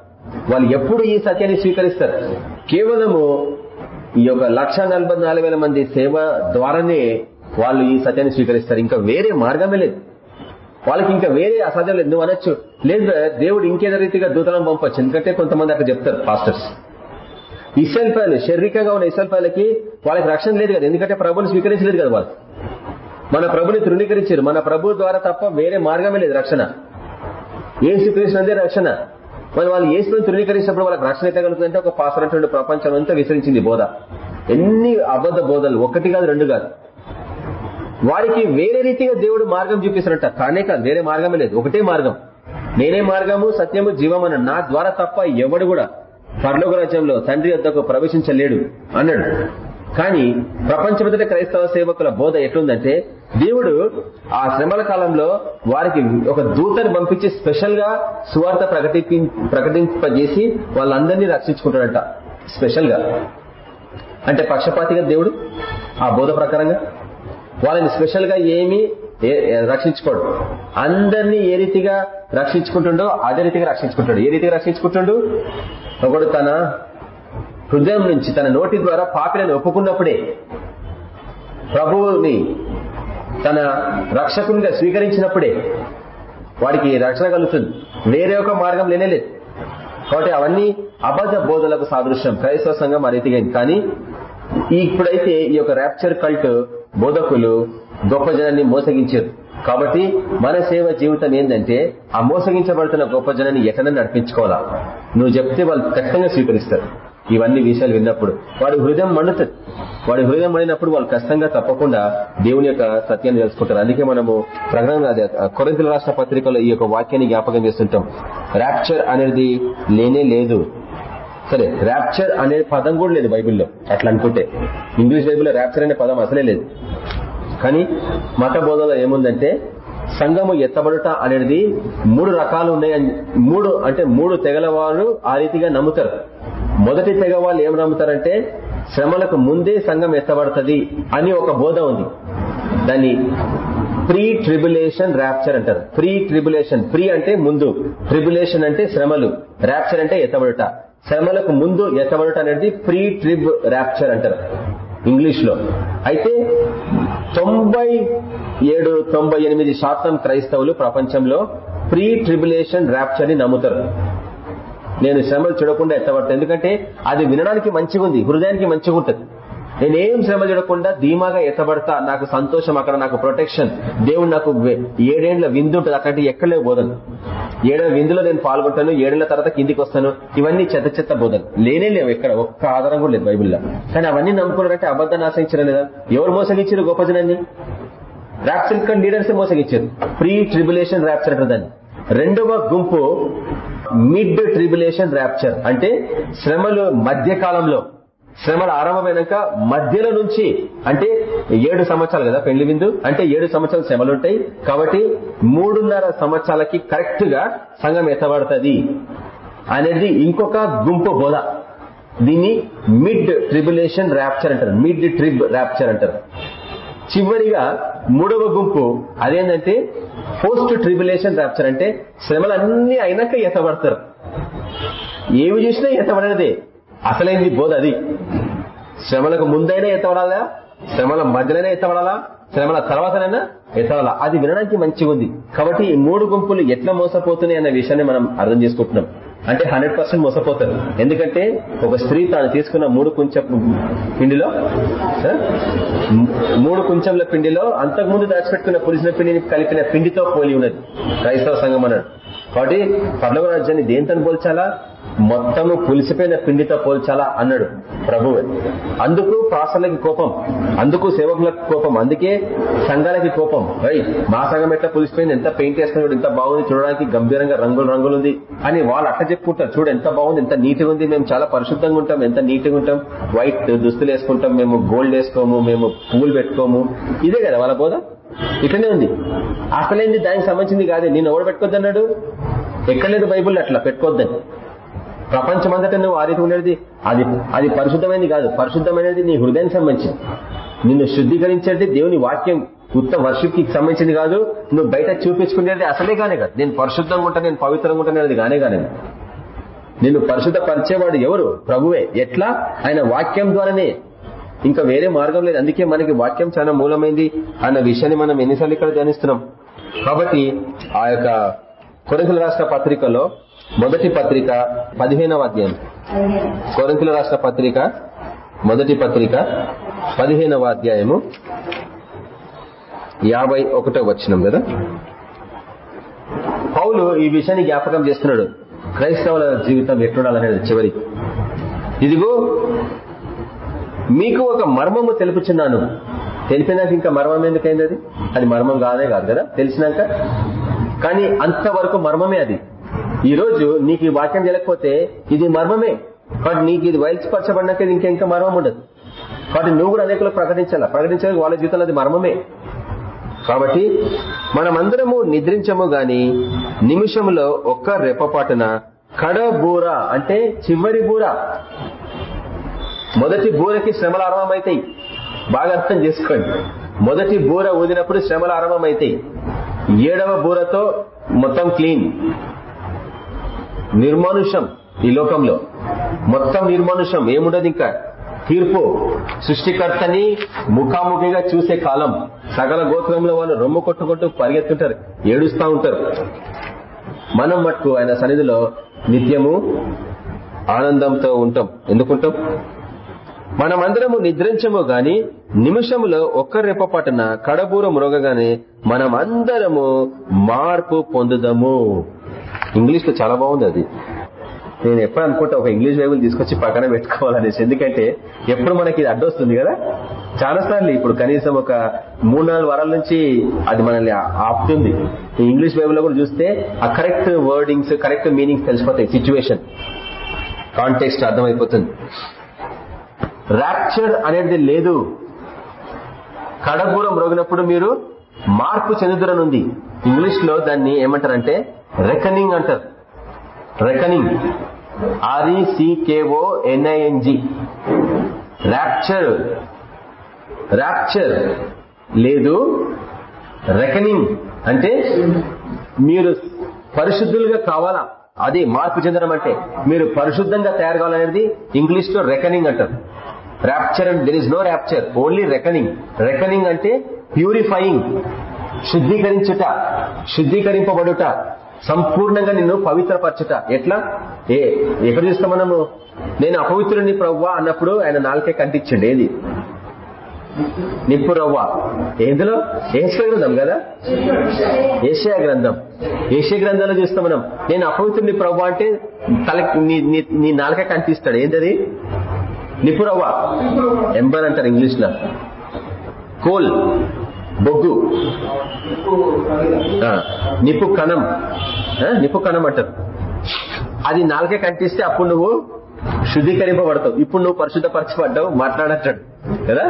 వాళ్ళు ఎప్పుడు ఈ సత్యాన్ని స్వీకరిస్తారు? కేవలము ఈ యొక్క లక్ష మంది సేవ ద్వారానే వాళ్ళు ఈ సత్యాన్ని స్వీకరిస్తారు. ఇంకా వేరే మార్గమే లేదు. వాళ్ళకి ఇంకా వేరే అసాధ్యం లేదు. నువ్వు అనొచ్చు. లేదు దేవుడు ఇంకేదో రీతిగా దూతలను పంపొచ్చు. ఎందుకంటే కొంతమంది అక్కడ చెప్తారు పాస్టర్స్ ఇసల్పాయలు శారీరకంగా ఉన్న ఇసల్పాయలకి వాళ్ళకి రక్షణ లేదు కదా. ఎందుకంటే ప్రభుని స్వీకరించలేదు కదా వాళ్ళు. మన ప్రభుని తృణీకరించారు. మన ప్రభు ద్వారా తప్ప వేరే మార్గమే లేదు రక్షణ. ఏ శ్రీకృష్ణదే రక్షణ. మరి వాళ్ళు ఏసుని తృణీకరించినప్పుడు వాళ్ళకి రక్షణ అయితే కలుగుతుందంటే ఒక పాసరటువంటి ప్రపంచం అంతా విసరించింది బోధ. ఎన్ని అబద్ధ బోధలు? ఒకటి కాదు రెండు కాదు. వారికి వేరే రీతిగా దేవుడు మార్గం చూపిస్తారంట కానే కాదు వేరే మార్గమే లేదు. ఒకటే మార్గం. నేనే మార్గము సత్యము జీవమన నా ద్వారా తప్ప ఎవడు కూడా పర్లోక రాజ్యంలో తండ్రి వద్దకు ప్రవేశించలేడు అన్నాడు. కానీ ప్రపంచమంతట క్రైస్తవ సేవకుల బోధ ఎట్లుందంటే దేవుడు ఆ శ్రమల కాలంలో వారికి ఒక దూతని పంపించి స్పెషల్గా సువార్త ప్రకటి ప్రకటింపజేసి వాళ్ళందరినీ రక్షించుకుంటాడంట. స్పెషల్గా. అంటే పక్షపాతిగా దేవుడు ఆ బోధ ప్రకారంగా వాళ్ళని స్పెషల్గా ఏమి రక్షించుకోడు. అందరినీ ఏ రీతిగా రక్షించుకుంటుండో అదే రీతిగా రక్షించుకుంటాడు. ఏ రీతిగా రక్షించుకుంటుండు? ఒకడు తన హృదయం నుంచి తన నోటి ద్వారా పాపిలను ఒప్పుకున్నప్పుడే ప్రభువుని తన రక్షకునిగా స్వీకరించినప్పుడే వాడికి రక్షణ కలుగుతుంది. వేరే ఒక మార్గం లేనేలేదు. కాబట్టి అవన్నీ అబద్ధ బోధలకు సాదృశ్యం. క్రైస్తవ సంఘం ఆ రీతిగా కానీ ఇప్పుడైతే ఈ యొక్క ర్యాప్చర్ కల్ట్ బోధకులు గొప్ప జనాన్ని మోసగించారు. కాబట్టి మన సేవ జీవితం ఏంటంటే ఆ మోసగించబడుతున్న గొప్ప జనాన్ని ఎక్కడైనా నడిపించుకోవాలా? నువ్వు చెప్తే వాళ్ళు ఖచ్చితంగా స్వీకరిస్తారు. ఇవన్నీ విషయాలు విన్నప్పుడు వాడి హృదయం మండుతుంది. వాడి హృదయం మండినప్పుడు వాళ్ళు కష్టంగా తప్పకుండా దేవుని యొక్క సత్యాన్ని తెలుసుకుంటారు. అందుకే మనము ప్రకటన కొరంతుల రాష్ట్ర పత్రికలో ఈ యొక్క వాక్యాన్ని జ్ఞాపకం చేస్తుంటాం. ర్యాప్చర్ అనేది లేనే లేదు. సరే ర్యాప్చర్ అనే పదం కూడా లేదు బైబిల్లో. అట్లా అనుకుంటే ఇంగ్లీష్ బైబిల్లో ర్యాప్చర్ అనే పదం అసలే లేదు. కానీ మత బోధలో ఏముందంటే సంఘము ఎత్తబడుట అనేది మూడు రకాలు ఉన్నాయని మూడు అంటే మూడు తెగల వారు ఆ రీతిగా నమ్ముతారు. మొదటి తెగ వాళ్ళు ఏం నమ్ముతారంటే శ్రమలకు ముందే సంఘం ఎత్తబడుతుంది అని ఒక బోధ ఉంది. దాన్ని ప్రీ ట్రిబులేషన్ ర్యాప్చర్ అంటారు. ప్రీ ట్రిబులేషన్ ప్రీ అంటే ముందు. ట్రిబులేషన్ అంటే శ్రమలు. ర్యాప్చర్ అంటే ఎత్తబడుట. శ్రమలకు ముందు ఎత్తబడుట అనేది ప్రీ ట్రిబ్ ర్యాప్చర్ అంటారు ఇంగ్లీష్లో అయితే తొంభై ఏడు తొంభై ఎనిమిది శాతం క్రైస్తవులు ప్రపంచంలో ప్రీ ట్రిబులేషన్ ర్యాప్చర్ని నమ్ముతారు. నేను శ్రమలు చూడకుండా ఎత్తబడతాను ఎందుకంటే అది వినడానికి మంచిగా ఉంది హృదయానికి మంచిగా ఉంటుంది. నేనేం శ్రమ చూడకుండా ధీమాగా ఎత్తబడతా నాకు సంతోషం అక్కడ నాకు ప్రొటెక్షన్ దేవుడు నాకు ఏడేండ్ల విందు ఉంటుంది అక్కడి ఎక్కడలే బోధన ఏడేళ్ళ విందులో నేను పాల్గొంటాను ఏడేళ్ళ తర్వాత కిందికి వస్తాను ఇవన్నీ చెత్త చెత్త బోధన లేనే లేవు ఎక్కడ ఒక్క ఆధారం కూడా లేదు బైబిల్లో. కానీ అవన్నీ నమ్ముకున్నారంటే అబద్ధాన్ని ఆశ్రయించడం లేదా? ఎవరు మోసగించారు గొప్ప జనాన్ని? ర్యాప్చర్ లీడర్స్ మోసగించారు. ప్రీ ట్రిబులేషన్ ర్యాప్చర్ దాన్ని. రెండవ గుంపు మిడ్ ట్రిబులేషన్ ర్యాప్చర్ అంటే శ్రమలు మధ్య కాలంలో శ్రమలు ఆరంభమైనాక మధ్యలో నుంచి అంటే ఏడు సంవత్సరాలు కదా పెళ్ళి విందు అంటే ఏడు సంవత్సరాలు శ్రమలు ఉంటాయి కాబట్టి మూడున్నర సంవత్సరాలకి కరెక్ట్గా సంఘం ఎత్తబడుతుంది అనేది ఇంకొక గుంపు బోధ. దీన్ని మిడ్ ట్రిబులేషన్ ర్యాప్చర్ అంటారు. మిడ్ ట్రిబ్ ర్యాప్చర్ అంటారు. చివరిగా మూడవ గుంపు అదేంటంటే పోస్ట్ ట్రిబులేషన్ ర్యాప్చర్ అంటే శ్రమలన్నీ అయినాక ఎత్తబడతారు. ఏమి చూసినా ఎత్తబడేదే. అసలైంది బోధ అది. శ్రమలకు ముందైనా ఎత్తబడాలా? శ్రమల మధ్యలోనే ఎత్తబడాలా? శ్రమల తర్వాతనైనా ఎత్తబడాలా? అది వినడానికి మంచిగా ఉంది కాబట్టి ఈ మూడు గుంపులు ఎట్లా మోసపోతున్నాయి అన్న విషయాన్ని మనం అర్థం చేసుకుంటున్నాం. అంటే హండ్రెడ్ పర్సెంట్ మోసపోతారు. ఎందుకంటే ఒక స్త్రీ తాను తీసుకున్న మూడు కుంచెం పిండిలో మూడు కుంచెంల పిండిలో అంతకుముందు దాచిపెట్టుకున్న పులిసిన పిండిని కలిపిన పిండితో పోలి ఉన్నది. క్రైస్తవ సంఘం అన్నాడు. కాబట్టి పర్లవ రాజ్యాన్ని దేంతో పోల్చాలా? మొత్తము పులిసిపోయిన పిండితో పోల్చాలా అన్నాడు ప్రభువు. అందుకు పాసలకి కోపం అందుకు సేవకులకు కోపం అందుకే సంఘాలకి కోపం. రైట్ మా సంఘం ఎట్లా పులిసిపోయింది? ఎంత పెయింట్ వేసుకున్నాడు? ఎంత బాగుంది? చూడడానికి గంభీరంగా రంగులు రంగులు ఉంది. అని వాళ్ళు అట్లా చెప్పుకుంటారు. చూడు ఎంత బాగుంది? ఎంత నీట్గా ఉంది? మేము చాలా పరిశుద్ధంగా ఉంటాం. ఎంత నీట్గా ఉంటాం? వైట్ దుస్తులు వేసుకుంటాం. మేము గోల్డ్ వేసుకోము. మేము పువ్వులు పెట్టుకోము. ఇదే కదా వాళ్ళ బోధ? ఇట్లనే ఉంది. అసలేంది దానికి సంబంధించింది కాదే. నేను ఎవడు పెట్టుకోద్దన్నాడు ఎక్కడలేదు బైబుల్ అట్లా పెట్టుకోద్దని ప్రపంచమంతటా నువ్వు ఆ రీతి ఉండేది. అది అది పరిశుద్ధమైనది కాదు. పరిశుద్ధమైనది నీ హృదయానికి సంబంధించింది. నిన్ను శుద్ధీకరించేది దేవుని వాక్యం ఉత్త వర్షిప్కి సంబంధించింది కాదు. నువ్వు బయట చూపించుకునేది అసలే కానే కాదు. నేను పరిశుద్ధంగా ఉంటా నేను పవిత్రంగా ఉంటాను కానే కానే నిన్ను పరిశుద్ధ పరిచేవాడు ఎవరు? ప్రభువే. ఎట్లా? ఆయన వాక్యం ద్వారానే ఇంకా వేరే మార్గం లేదు. అందుకే మనకి వాక్యం చాలా మూలమైంది అన్న విషయాన్ని మనం ఎన్నిసార్లు ఇక్కడ ధ్యానిస్తున్నాం. కాబట్టి ఆ యొక్క కొరింతల రాష్ట్ర పత్రికలో మొదటి పత్రిక పదిహేనవ అధ్యాయం. కొరింతల రాష్ట్ర పత్రిక మొదటి పత్రిక పదిహేనవ అధ్యాయము యాభై ఒకటో వచ్చినం కదా? పౌలు ఈ విషయాన్ని జ్ఞాపకం చేస్తున్నాడు. క్రైస్తవుల జీవితం ఎట్లుండాలనేది చివరికి ఇదిగో మీకు ఒక మర్మము తెలుపుచున్నాను. తెలిపినాక ఇంకా మర్మం ఎందుకైంది అది? అది మర్మం కాదే కాదు కదా? తెలిసినాక? కానీ అంతవరకు మర్మమే అది. ఈ రోజు నీకు ఈ వాక్యం తెలియకపోతే ఇది మర్మమే. కాబట్టి నీకు ఇది వైల్స్పరచబడినాక ఇంకా ఇంకా మర్మం ఉండదు. కాబట్టి నువ్వు కూడా అనేకులకు ప్రకటించాలా? ప్రకటించాలి వాళ్ళ జీవితంలో అది మర్మమే. కాబట్టి మనమందరము నిద్రించము గాని నిమిషంలో ఒక్క రెప్పపాటున కడ బూర అంటే చివరి బూర. మొదటి బూరకి శ్రమలు ఆరంభమవుతాయి బాగా అర్థం చేసుకోండి. మొదటి బూర ఊదినప్పుడు శ్రమలు ఆరంభమవుతాయి ఏడవ బూరతో మొత్తం క్లీన్. నిర్మానుషం ఈ లోకంలో. మొత్తం నిర్మానుషం ఏముండదు ఇంకా? తీర్పు. సృష్టికర్తని ముఖాముఖిగా చూసే కాలం. సకల గోత్రంలో వాళ్ళు రొమ్ము కొట్టుకుంటూ పరిగెత్తుంటారు. ఏడుస్తా ఉంటారు. మనం మట్టుకు ఆయన సన్నిధిలో నిత్యము ఆనందంతో ఉంటాం. ఎందుకుంటాం? మనమందరము నిద్రించము గాని నిమిషములో ఒక్క రెప్పపాటున కడబూర మ్రోగగానే మనం అందరము మార్పు పొందుదము. ఇంగ్లీష్లో చాలా బాగుంది అది. నేను ఎప్పుడు అనుకుంటా ఒక ఇంగ్లీష్ బైబుల్ తీసుకొచ్చి పక్కన పెట్టుకోవాలనేసి. ఎందుకంటే ఎప్పుడు మనకి ఇది అడ్డొస్తుంది కదా. చాలా సార్లు ఇప్పుడు కనీసం ఒక మూడు నాలుగు వారాల నుంచి అది మనల్ని ఆపుతుంది. ఈ ఇంగ్లీష్ బైబుల్లో కూడా చూస్తే ఆ కరెక్ట్ వర్డింగ్స్ కరెక్ట్ మీనింగ్స్ తెలిసిపోతాయి. సిచ్యువేషన్. కాంటెక్స్ట్ అర్థమైపోతుంది. ర్యాప్చర్డ్ అనేది లేదు. కడపూరం రోగినప్పుడు మీరు మార్పు చెందుదరనుంది. ఇంగ్లీష్లో దాన్ని ఏమంటారంటే రెకనింగ్ అంటారు. Reckoning R E C K O N I N G rapture. Rapture లేదు. రెకనింగ్ అంటే మీరు పరిశుద్ధులుగా కావాలా? అది మార్పు చెందడం అంటే మీరు పరిశుద్ధంగా తయారు కావాలనేది ఇంగ్లీష్లో రెకనింగ్ అంటారు. Rapture and there is no rapture only reckoning reckoning అంటే ప్యూరిఫైయింగ్ శుద్ధీకరించుట శుద్ధీకరింపబడుట సంపూర్ణంగా నిన్ను పవిత్రపరచుట. ఎట్లా? ఏ ఎక్కడ చూస్తాం మనము? నేను అపవిత్రుని ప్రవ్వా అన్నప్పుడు ఆయన నాలుకే కంటించండి ఏది? నిప్పు రవ్వ. ఎందులో ఏషియా గ్రంథం కదా? ఏషియా గ్రంథం. ఏషియా గ్రంథంలో చూస్తాం మనం. నేను అపవిత్రుని ప్రవ్వ అంటే తల నీ నాలుక కనిపిస్తాడు ఏంటది నిపురవ్వ. ఎంబర్ అంటారు ఇంగ్లీష్లో కోల్. బొగ్గు. నిప్పు కణం. నిప్పు కణం అంటారు. అది నాలుగే కనిపిస్తే అప్పుడు నువ్వు శుద్ధీకరింపబడతావు. ఇప్పుడు నువ్వు పరిశుద్ధపరచబడ్డావు మాట్లాడతాడు కదా?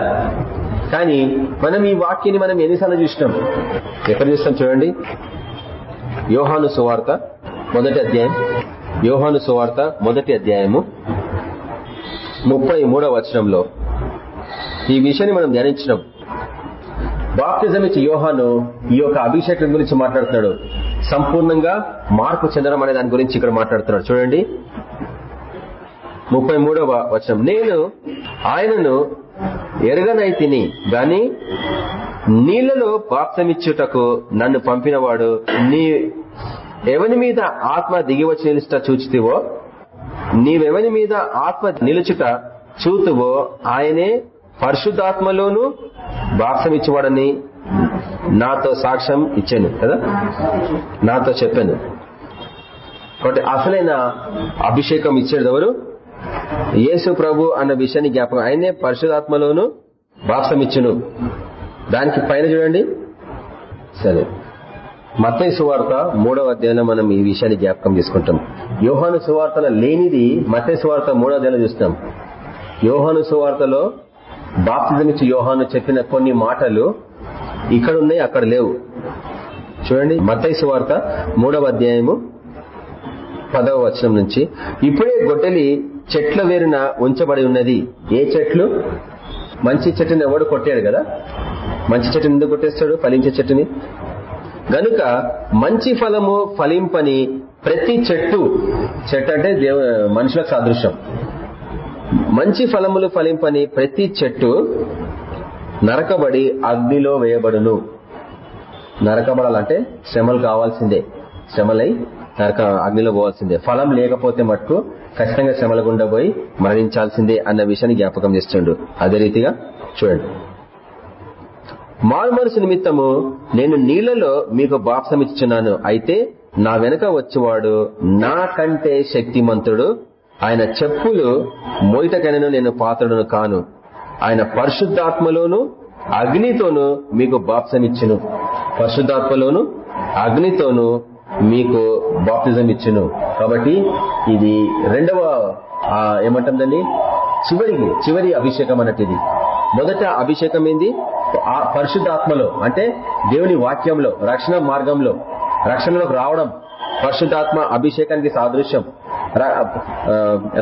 కానీ మనం ఈ వాక్యాన్ని మనం ఎన్నిసార్లు చూసినాం? ఎక్కడ చూస్తాం చూడండి? యోహాను సువార్త మొదటి అధ్యాయం. యోహాను సువార్త మొదటి అధ్యాయము. ముప్పై మూడవ వచనంలో ఈ విషయాన్ని మనం ధ్యానించినాం. బాప్తిజం ఇచ్చి యోహాను ఈ యొక్క అభిషేకం గురించి మాట్లాడుతున్నాడు. సంపూర్ణంగా మార్పు చెందడం అనే దాని గురించి ఇక్కడ మాట్లాడుతున్నాడు. చూడండి. ముప్పై మూడవ వచనం. నేను ఆయనను ఎరగనైతిని గాని నీళ్ళలో బాప్తమిచ్చుటకు నన్ను పంపినవాడు నీ ఎవని మీద ఆత్మ దిగి వచ్చి నిలుచుట చూచితివో? నీవెవని మీద ఆత్మ నిలుచుట చూతువో ఆయనే పరిశుద్ధాత్మలోను బాప్సమిచ్చేవాడని నాతో సాక్ష్యం ఇచ్చాను కదా? నాతో చెప్పాను. కాబట్టి అసలైన అభిషేకం ఇచ్చేది ఎవరు? యేసు ప్రభు అన్న విషయాన్ని జ్ఞాపకం. ఆయనే పరిశుధాత్మలోను బాప్సమిచ్చును దానికి పైన చూడండి. సరే. మతయ్య సువార్త మూడవ అధ్యాయంలో మనం ఈ విషయాన్ని జ్ఞాపకం చేసుకుంటాం. యోహాను సువార్తలో లేనిది మతయ్య సువార్త మూడవ అధ్యాయంలో చూస్తాం యోహాను సువార్తలో బాప్తిజమిచ్చి యోహాను చెప్పిన కొన్ని మాటలు ఇక్కడ ఉన్నాయి అక్కడ లేవు. చూడండి మతయ్య సువార్త మూడవ అధ్యాయము పదవ వచనం నుంచి. ఇప్పుడే గొడ్డలి చెట్ల వేరున ఉంచబడి ఉన్నది. ఏ చెట్లు? మంచి చెట్టుని ఎవడు కొట్టాడు కదా? మంచి చెట్టుని ఎందుకు కొట్టేస్తాడు? ఫలించే చెట్టుని? గనుక మంచి ఫలము ఫలింపని ప్రతి చెట్టు చెట్టు అంటే దేవ మనుషులకు సాదృశ్యం. మంచి ఫలములు ఫలింపని ప్రతి చెట్టు నరకబడి అగ్నిలో వేయబడును. నరకబడాలంటే శ్రమలు కావాల్సిందే. శ్రమలై నరక అగ్నిలో పోవాల్సిందే. ఫలం లేకపోతే మటుకు ఖచ్చితంగా శ్రమల గుండా పోయి మరణించాల్సిందే అన్న విషయాన్ని జ్ఞాపకం చేస్తుండు. అదే రీతిగా చూడండి. మారు మనసు నిమిత్తము నేను నీళ్ళలో మీకు బాప్సమిచ్చున్నాను అయితే నా వెనక వచ్చేవాడు నాకంటే శక్తిమంతుడు. ఆయన చెప్పులు మోయిటకైనను నేను పాత్రను కాను. ఆయన పరిశుద్ధాత్మలోను అగ్నితోను మీకు బాప్సమిచ్చును. పరిశుద్ధాత్మలోను అగ్నితోను మీకు బాప్తిజం ఇచ్చును కాబట్టి ఇది రెండవ ఏమంటుందండి చివరి చివరి అభిషేకం అన్నట్టు ఇది. మొదట అభిషేకం ఏంది? పరిశుద్ధాత్మలో అంటే దేవుని వాక్యంలో రక్షణ మార్గంలో రక్షణలోకి రావడం పరిశుద్ధాత్మ అభిషేకానికి సాదృశ్యం.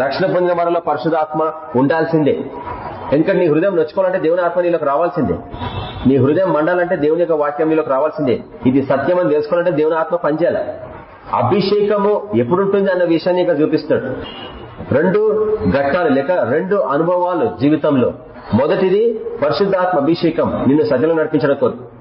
రక్షణ పొందిన వారిలో పరిశుధాత్మ ఉండాల్సిందే. ఎందుకంటే నీ హృదయం నొచ్చుకోవాలంటే దేవుని ఆత్మ నీలోకి రావాల్సిందే. నీ హృదయం మండాలంటే దేవుని యొక్క వాక్యం నీలోకి రావాల్సిందే. ఇది సత్యం అని తెలుసుకోవాలంటే దేవుని ఆత్మ పనిచేయాలి. అభిషేకము ఎప్పుడుంటుంది అన్న విషయాన్ని ఇక్కడ చూపిస్తాడు రెండు ఘట్టాలు లేక రెండు అనుభవాలు జీవితంలో. మొదటిది పరిశుద్ధాత్మ అభిషేకం నిన్ను సత్యంలో నడిపించడం కొరకు.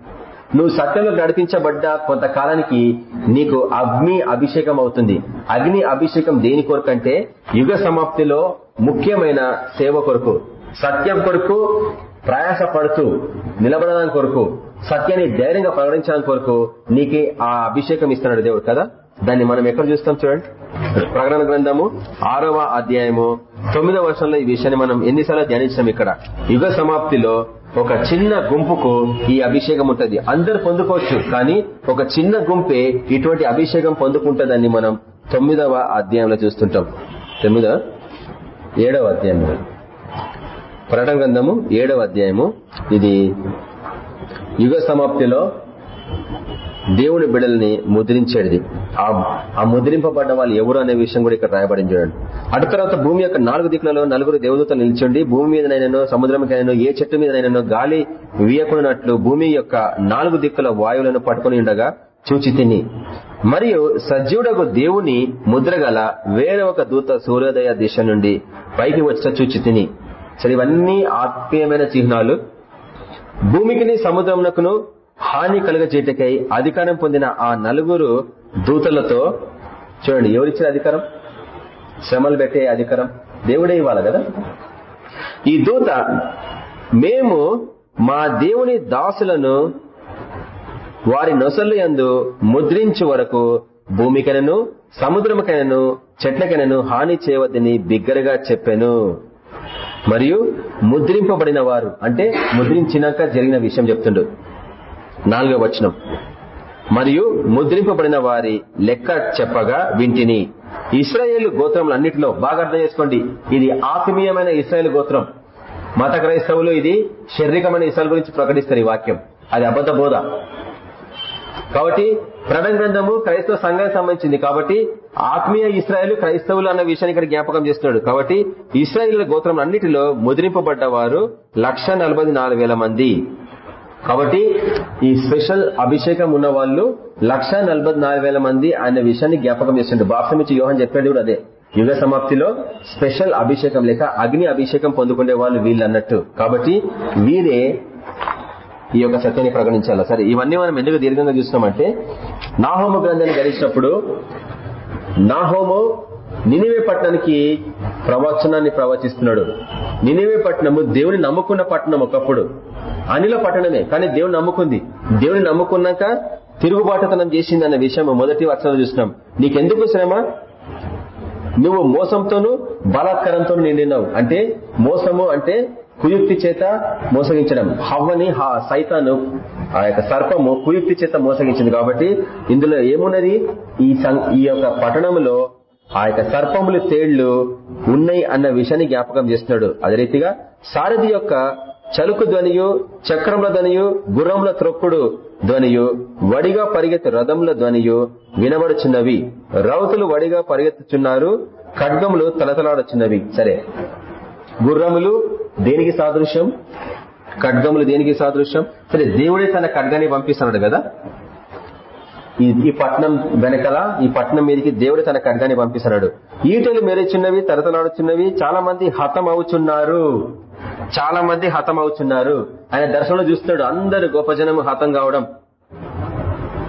నువ్వు సత్యంలో నడిపించబడ్డ కొంతకాలానికి నీకు అగ్ని అభిషేకం అవుతుంది. అగ్ని అభిషేకం దేని కొరకు అంటే యుగ సమాప్తిలో ముఖ్యమైన సేవ కొరకు. సత్యం కొరకు ప్రయాస పడుతూ నిలబడడానికి కొరకు సత్యాన్ని ధైర్యంగా ప్రకటించడానికి కొరకు నీకు ఆ అభిషేకం ఇస్తున్నాడు దేవుడు కదా? దాన్ని మనం ఎక్కడ చూస్తాం చూడండి? ప్రకటన గ్రంథము ఆరవ అధ్యాయము తొమ్మిదవ వర్షంలో ఈ విషయాన్ని మనం ఎన్నిసార్లు ధ్యానించాం ఇక్కడ. యుగ సమాప్తిలో ఒక చిన్న గుంపుకు ఈ అభిషేకం ఉంటది. అందరు పొందుకోవచ్చు కానీ ఒక చిన్న గుంపే ఇటువంటి అభిషేకం పొందుకుంటుందని మనం తొమ్మిదవ అధ్యాయంలో చూస్తుంటాం. తొమ్మిదవ? ఏడవ అధ్యాయం. ప్రకటన గ్రంథము ఏడవ అధ్యాయము. ఇది యుగ సమాప్తిలో దేవుని బిడల్ని ముద్రించేది. ఆ ముద్రింపబడ్డ వాళ్ళు ఎవరు అనే విషయం కూడా ఇక్కడ రాయబడింది చూడండి. అటు తర్వాత భూమి యొక్క నాలుగు దిక్కులలో నలుగురు దేవదూతలు నిల్చండి భూమి మీదనైనానో సముద్రంకైనానో ఏ చెట్టు మీదనైనానో గాలి వీయకున్నట్లు భూమి యొక్క నాలుగు దిక్కుల వాయువులను పట్టుకుని ఉండగా చూచి తిని. మరియు సజీవుడకు దేవుని ముద్రగల వేరే ఒక దూత సూర్యోదయ దిశ నుండి పైకి వచ్చిన చూచి తిని. సరే ఇవన్నీ ఆత్మీయమైన చిహ్నాలు. భూమికిని సముద్రంకును హాని కలుగజేటకై అధికారం పొందిన ఆ నలుగురు దూతలతో చూడండి ఎవరిచ్చిన అధికారం? శ్రమలు పెట్టే అధికారం. దేవుడే ఇవ్వాలి కదా? ఈ దూత మేము మా దేవుని దాసులను వారి నొసలు ఎందు ముద్రించు వరకు భూమికైనను సముద్రముకైనను చెట్లకైనను హాని చేయవద్దని బిగ్గరగా చెప్పాను. మరియు ముద్రింపబడిన వారు అంటే ముద్రించినాక జరిగిన విషయం చెప్తుండు. నాలుగో వచనం. మరియు ముద్రింపబడిన వారి లెక్క చెప్పగా వింటిని. ఇస్రాయేల్ గోత్రములన్నిటిలో బాగా అర్థం చేసుకోండి. ఇది ఆత్మీయమైన ఇస్రాయేల్ గోత్రం. మత క్రైస్తవులు ఇది శారీరకమైన ఇస్రాయల్ గురించి ప్రకటిస్తారు ఈ వాక్యం. అది అబద్ధ బోధ. కాబట్టి ప్రణ గ్రంథము క్రైస్తవ సంఘానికి సంబంధించింది. కాబట్టి ఆత్మీయ ఇస్రాయేల్ క్రైస్తవులు అన్న విషయాన్ని ఇక్కడ జ్ఞాపకం చేస్తున్నాడు. కాబట్టి ఇస్రాయేల్ గోత్రం అన్నిటిలో ముద్రింపబడ్డ వారు లక్ష మంది. కాబట్టి ఈ స్పెషల్ అభిషేకం ఉన్న వాళ్ళు లక్ష మంది అనే విషయాన్ని జ్ఞాపకం చేస్తుండే బాప్సం ఇచ్చి యోహన్ చెప్పాడు కూడా అదే. యుగ సమాప్తిలో స్పెషల్ అభిషేకం లేక అగ్ని అభిషేకం పొందుకునే వాళ్ళు వీళ్ళు అన్నట్టు. కాబట్టి వీరే ఈ యొక్క సత్యాన్ని ప్రకటించాలి? సరే ఇవన్నీ మనం ఎందుకు దీర్ఘంగా చూస్తున్నామంటే నాహోమ గ్రంథాన్ని గడిచినప్పుడు నాహోము నినివే పట్టణానికి ప్రవచనాన్ని ప్రవచిస్తున్నాడు. నినివే పట్టణము దేవుని నమ్ముకున్న పట్టణం ఒకప్పుడు. అనిల పట్టణమే కానీ దేవుని నమ్ముకుంది. దేవుని నమ్ముకున్నాక తిరుగుబాటుతనం చేసింది అన్న విషయం మొదటి వర్షాలు చూసినాం నీకెందుకు శ్రమ? నువ్వు మోసంతోనూ బలాత్కారంతో నిండినావు. అంటే మోసము అంటే కుయుక్తి చేత మోసగించడం. హవ్వని సైతాను ఆ యొక్క సర్పము కుయుక్తి చేత మోసగించింది కాబట్టి ఇందులో ఏమున్నది? ఈ ఈ యొక్క పట్టణంలో ఆ యొక్క సర్పములు తేళ్ళు ఉన్నాయి అన్న విషయాన్ని జ్ఞాపకం చేస్తున్నాడు. అదే రీతిగా సారథి యొక్క చలుకు ధ్వనియు చక్రముల ధ్వనియు గుర్రముల త్రొక్కుడు ధ్వనియు వడిగా పరిగెత్తు రథముల ధ్వనియు వినబడుచున్నవి. రౌతులు వడిగా పరిగెత్తుచున్నారు ఖడ్గములు తలతలాడుచున్నవి. సరే. గుర్రములు దేనికి సాదృశ్యం? ఖడ్గములు దేనికి సాదృశ్యం? సరే దేవుడే తన ఖడ్గాన్ని పంపిస్తున్నాడు కదా. ఈ పట్నం వెనకల ఈ పట్నం మీదకి దేవుడు తన ఖడ్గాన్ని పంపిస్తున్నాడు. ఈటలు మెరుచున్నవి తరతలాడుచున్నవి చాలా మంది హతం అవుచున్నారు చాలా మంది హతం అవుతున్నారు ఆయన దర్శనంలో చూస్తున్నాడు అందరు గొప్ప జనము హతం కావడం.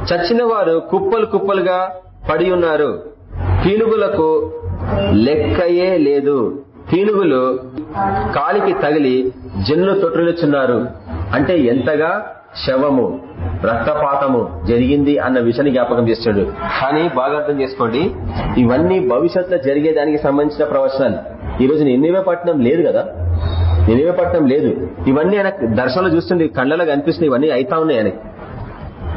చచ్చిన వారు కుప్పలు కుప్పలుగా పడి ఉన్నారు. పీనుగులకు లెక్కయే లేదు. పీనుగులు కాలికి తగిలి జన్లు తొట్టులుచున్నారు అంటే ఎంతగా? శవము. రక్తపాతము జరిగింది అన్న విషయాన్ని జ్ఞాపకం చేస్తాడు. కానీ బాగా అర్థం చేసుకోండి ఇవన్నీ భవిష్యత్తులో జరిగేదానికి సంబంధించిన ప్రవచనాలు. ఈ రోజు ఎన్నివే పట్టణం లేదు కదా? నిన్నవే పట్టణం లేదు. ఇవన్నీ ఆయన దర్శనంలో చూస్తుండే కళ్ళలో కనిపిస్తున్నాయి ఇవన్నీ అయితా ఉన్నాయి ఆయనకి.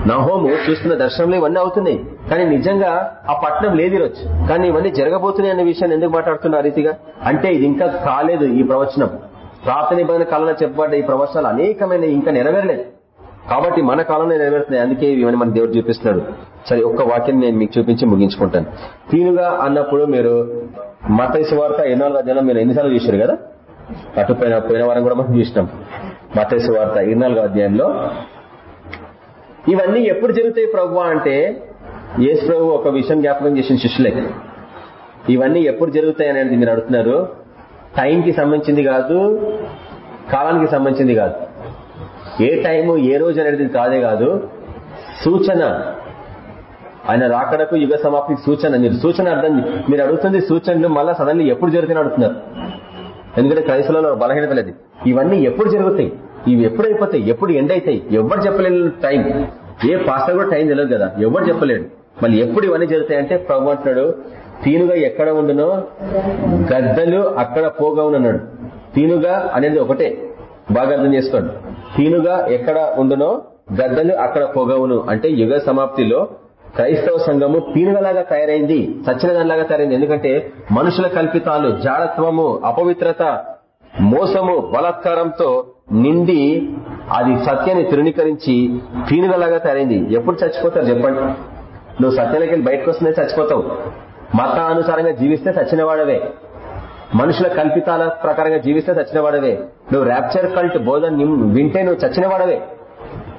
నహోము చూస్తున్న దర్శనంలో ఇవన్నీ అవుతున్నాయి. కానీ నిజంగా ఆ పట్టణం లేదు కానీ ఇవన్నీ జరగబోతున్నాయి అనే విషయాన్ని ఎందుకు మాట్లాడుతున్నారు రీతిగా? అంటే ఇది ఇంకా కాలేదు ఈ ప్రవచనం. ప్రార్థన నిబంధన కాలంలో చెప్పబడ్డ ఈ ప్రవచనాలు అనేకమైన ఇంకా నెరవేరలేదు. కాబట్టి మన కాలంలో నెరవేరుతున్నాయి. అందుకే ఇవన్నీ మన దేవుడు చూపిస్తున్నాడు. సరే ఒక్క వాక్యం నేను మీకు చూపించి ముగించుకుంటాను. తీనుగా అన్నప్పుడు మీరు మత వార్త ఎన్నో అధ్యాయంలో మీరు ఎన్నిసార్లు చూశారు కదా? అటు పోయిన పోయిన వారం కూడా మనం చూసినాం. మతైసు వార్త ఇరవై అధ్యాయంలో. ఇవన్నీ ఎప్పుడు జరుగుతాయి ప్రభు అంటే యేసు ప్రభు ఒక విషయం జ్ఞాపకం చేసిన శిష్యులే. ఇవన్నీ ఎప్పుడు జరుగుతాయి అనేది మీరు అడుగుతున్నారు. టైంకి సంబంధించింది కాదు కాలానికి సంబంధించింది కాదు. ఏ టైము ఏ రోజు అనేది కాదే కాదు. సూచన. ఆయన రాకడకు యుగ సమాప్తికి సూచన. మీరు సూచన అర్థం మీరు అడుగుతుంది సూచనలు మళ్ళా సడన్లీ ఎప్పుడు జరుగుతాయని అడుగుతున్నారు. ఎందుకంటే క్రైస్తవులలో బలహీనత లేదు. ఇవన్నీ ఎప్పుడు జరుగుతాయి? ఇవి ఎప్పుడు అయిపోతాయి? ఎప్పుడు ఎండ్ అవుతాయి? ఎవరు చెప్పలేని టైం. ఏ పాస్టర్ కూడా టైం తెలియదు కదా. ఎవరు చెప్పలేడు. మళ్ళీ ఎప్పుడు ఇవన్నీ జరుగుతాయంటే ప్రభు అంటున్నాడు తీనుగా ఎక్కడ ఉండునో గద్దలు అక్కడ పోగా ఉన్నాడు తీనుగా అనేది ఒకటే. బాగా అర్థం చేసుకోండి. హీనుగా ఎక్కడ ఉండునో గద్దలు అక్కడ పొగవును. అంటే యుగ సమాప్తిలో క్రైస్తవ సంఘము పీనుగలాగా తయారైంది సచ్చినదానిలాగా తయారైంది. ఎందుకంటే మనుషుల కల్పితాలు జాడత్వము అపవిత్రత మోసము బలాత్కారంతో నిండి అది సత్యాన్ని తృణీకరించి పీనుగలాగా తయారైంది. ఎప్పుడు చచ్చిపోతారు చెప్పండి. నువ్వు సత్యానికి వెళ్ళి బయటకు వస్తుందే చచ్చిపోతావు. మత అనుసారంగా జీవిస్తే చచ్చినవాడవే మనుషుల కల్పితాల ప్రకారంగా జీవిస్తే చచ్చినవాడవే. నువ్వు ర్యాప్చర్ కల్ట్ బోధన వింటే నువ్వు చచ్చినవాడవే.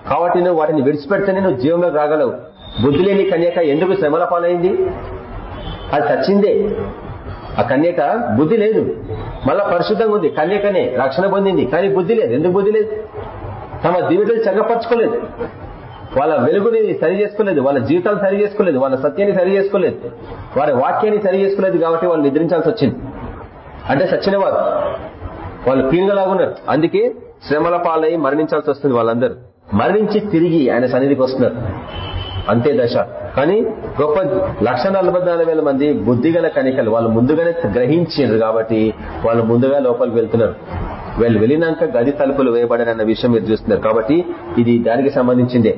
కాబట్టి నువ్వు వాటిని విడిచిపెడితేనే నువ్వు జీవంలోకి రాగలవు. బుద్ధి లేని కన్యక ఎందుకు శ్రమల పాలైంది? అది చచ్చిందే. ఆ కన్యక బుద్ధి లేదు. మళ్ళా పరిశుద్ధంగా ఉంది. కన్యకనే రక్షణ పొందింది. కానీ బుద్ధి లేదు. ఎందుకు బుద్ధి లేదు? తమ జీవితాలు చక్కపరచుకోలేదు వాళ్ళ వెలుగుని సరి చేసుకోలేదు. వాళ్ళ జీవితాలు సరి చేసుకోలేదు. వాళ్ళ సత్యాన్ని సరి చేసుకోలేదు. వారి వాక్యాన్ని సరి చేసుకోలేదు కాబట్టి వాళ్ళు నిద్రించాల్సి వచ్చింది. అంటే సచ్చిన వారు వాళ్ళు పీనుగలాగున్నారు. అందుకే శ్రమల పాలై మరణించాల్సి వస్తుంది వాళ్ళందరూ. మరణించి తిరిగి ఆయన సన్నిధికి వస్తున్నారు. అంతే దశ. కానీ గొప్ప లక్ష మంది బుద్ధిగల కనికలు వాళ్ళు ముందుగానే గ్రహించారు కాబట్టి వాళ్ళు ముందుగా లోపలికి వెళ్తున్నారు. వీళ్ళు వెళ్ళినాక గది తలుపులు వేయబడనన్న విషయం మీరు చూస్తున్నారు. కాబట్టి ఇది దానికి సంబంధించిందే.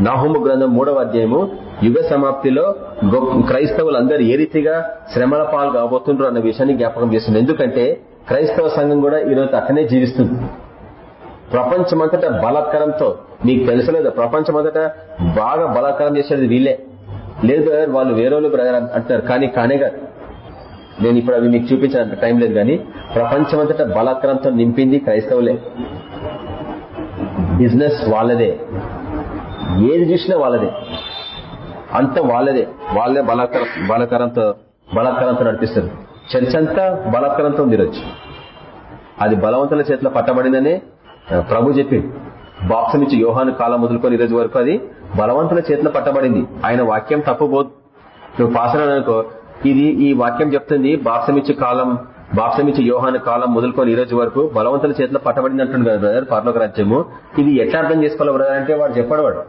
నాహుము గ్రంథం మూడవ అధ్యాయము యుగ సమాప్తిలో క్రైస్తవులందరూ ఏ రీతిగా శ్రమల పాలు కాబోతుండ్రు అన్న విషయాన్ని జ్ఞాపకం చేస్తుంది. ఎందుకంటే క్రైస్తవ సంఘం కూడా ఈరోజు అక్కనే జీవిస్తుంది. ప్రపంచమంతటా బలాత్కారంతో నీకు తెలుసలేదు ప్రపంచమంతటా బాగా బలాత్కారం చేసేది వీళ్ళే. లేదు బ్రదర్ వాళ్ళు వేరే బ్రదర్ అంటున్నారు. కానీ కానే కాదు. నేను ఇప్పుడు అవి మీకు చూపించినంత టైం లేదు కానీ ప్రపంచమంతటా బలాత్కారంతో నింపింది క్రైస్తవులే. బిజినెస్ వాళ్ళదే. ఏది చూసినా వాళ్ళదే. అంత వాళ్ళదే. వాళ్ళే బలాత్కార బలాత్కారంతో బలాత్కారంతో నడిపిస్తారు. చర్చ అంతా బలాత్కారంతో ఉంది రోజు అది బలవంతుల చేతిలో పట్టబడిందనే ప్రభు చెప్పి బాక్స్ నుంచి యోహాను కాలం మొదలుకొని ఈరోజు వరకు అది బలవంతుల చేతిలో పట్టబడింది. ఆయన వాక్యం తప్పుబోదు. నువ్వు పాసననుకో ఇది ఈ వాక్యం చెప్తుంది బాప్సమిచ్చు కాలం బాప్సమిచ్చు యోహాను కాలం మొదలుకొని ఈ రోజు వరకు బలవంతుల చేతిలో పట్టబడింది అంటుంది కదా బ్రదర్ పర్లోక రాజ్యము. ఇది ఎట్లా అర్థం చేసుకోవాలి బ్రదర్ అంటే వాడు చెప్పాడు వాడు.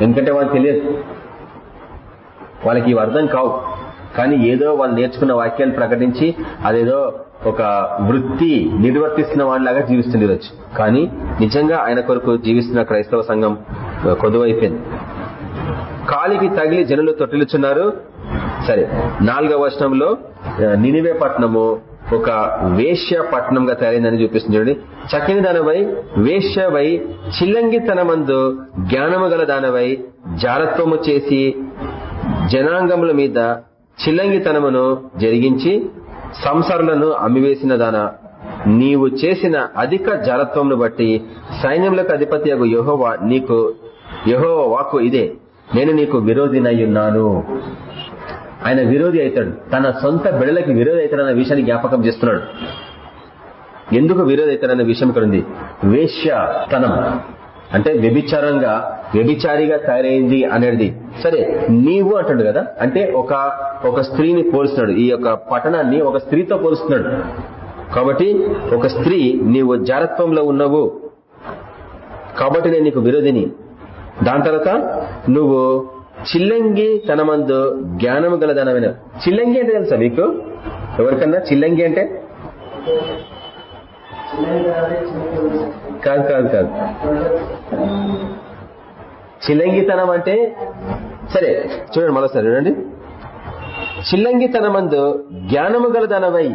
ఎందుకంటే వాళ్ళకి తెలియదు. వాళ్ళకి ఇవి అర్థం కావు. కానీ ఏదో వాళ్ళు నేర్చుకున్న వాక్యాన్ని ప్రకటించి అదేదో ఒక వృత్తి నిర్వర్తిస్తున్న వాళ్ళలాగా జీవిస్తుంది ఈరోజు. కానీ నిజంగా ఆయన కొరకు జీవిస్తున్న క్రైస్తవ సంఘం కొదువైపోయింది కాలికి తగిలి జనులు తొట్టిలుచున్నారు సరే నాలుగవ వచనంలో నినివే పట్టణము ఒక వేష్య పట్టణంగా తయారైందని చూపిస్తుంది చూడండి. దానవై వేష్యవై చిల్లంగితనమందు జ్ఞానము గల దానవై జారత్వము చేసి జనాంగముల మీద చిల్లంగితనమును జరిగించి సంసారులను అమ్మివేసిన దాన. నీవు చేసిన అధిక జాలత్వమును బట్టి సైన్యములకు అధిపతి యహోవా నీకు యహోవ వాక్కు ఇదే. నేను నీకు విరోధినయ్యున్నాను ఆయన విరోధి అవుతాడు. తన సొంత బిడలకి విరోధి అవుతాడన్న విషయాన్ని జ్ఞాపకం చేస్తున్నాడు. ఎందుకు విరోధి అవుతాడన్న విషయం ఇక్కడ ఉంది. వేష్యతనం అంటే వ్యభిచారంగా వ్యభిచారిగా తయారైంది అనేది. సరే నీవు అంటాడు కదా? అంటే ఒక ఒక స్త్రీని పోలుస్తున్నాడు. ఈ యొక్క పట్టణాన్ని ఒక స్త్రీతో పోలుస్తున్నాడు. కాబట్టి ఒక స్త్రీ నీవు జారత్వంలో ఉన్నవు. కాబట్టి నేను నీకు విరోధిని. దాని తర్వాత నువ్వు చిల్లంగి తన మందు జ్ఞానము గలదనమైన చిల్లంగి అంటే తెలుసా మీకు? ఎవరికన్నా చిల్లంగి అంటే? కాదు కాదు కాదు. చిల్లంగితనం అంటే సరే చూడండి మరోసారి చూడండి. చిల్లంగితనమందు జ్ఞానము గలదనవై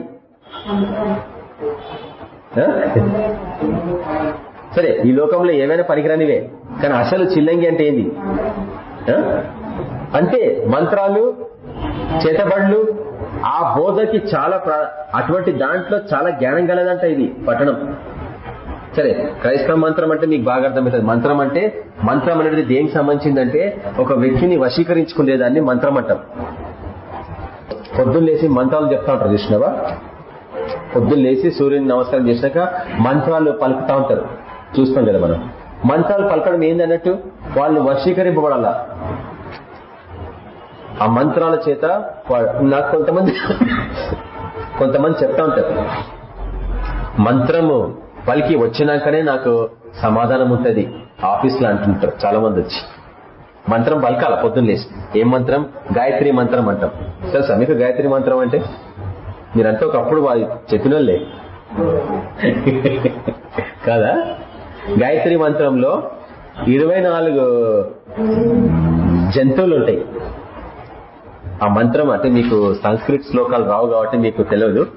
సరే ఈ లోకంలో ఏమైనా పనికిరానివే కానీ అసలు చిల్లంగి అంటే ఏంది? అంటే మంత్రాలు చేతబడులు ఆ బోధకి చాలా అటువంటి దాంట్లో చాలా జ్ఞానం కలదంట ఇది పట్టణం సరే క్రైస్తవ మంత్రం అంటే మీకు బాగా అర్థమవుతుంది. మంత్రం అంటే మంత్రం అనేది దేనికి సంబంధించిందంటే ఒక వ్యక్తిని వశీకరించుకునేదాన్ని మంత్రం అంటాం. పొద్దున్నేసి మంత్రాలు చెప్తా ఉంటారు చూసినావా? పొద్దున్న లేచి సూర్యుని నమస్కారం చేసినాక మంత్రాలు పలుకుతా ఉంటారు. చూస్తాం కదా మనం. మంత్రాలు పలకడం ఏందన్నట్టు? వాళ్ళు వశీకరింపబడాలా? ఆ మంత్రాల చేత నాకు కొంతమంది కొంతమంది చెప్తా ఉంటారు. మంత్రము పలికి వచ్చినాకనే నాకు సమాధానం ఉంటుంది. ఆఫీస్లో అంటుంటారు. చాలా మంది వచ్చి. మంత్రం పలకాల పొద్దున్న లేచి. ఏం మంత్రం? గాయత్రి మంత్రం అంటాం. తెలుసా మీకు గాయత్రి మంత్రం అంటే? మీరంతా ఒకప్పుడు వారి చెప్పినోళ్ళే. కదా? గాయత్రి మంత్రంలో ఇరవై నాలుగు జంతువులు ఉంటాయి. ఆ మంత్రం అంటే మీకు సంస్కృత్ శ్లోకాలు రావు కాబట్టి మీకు తెలియదు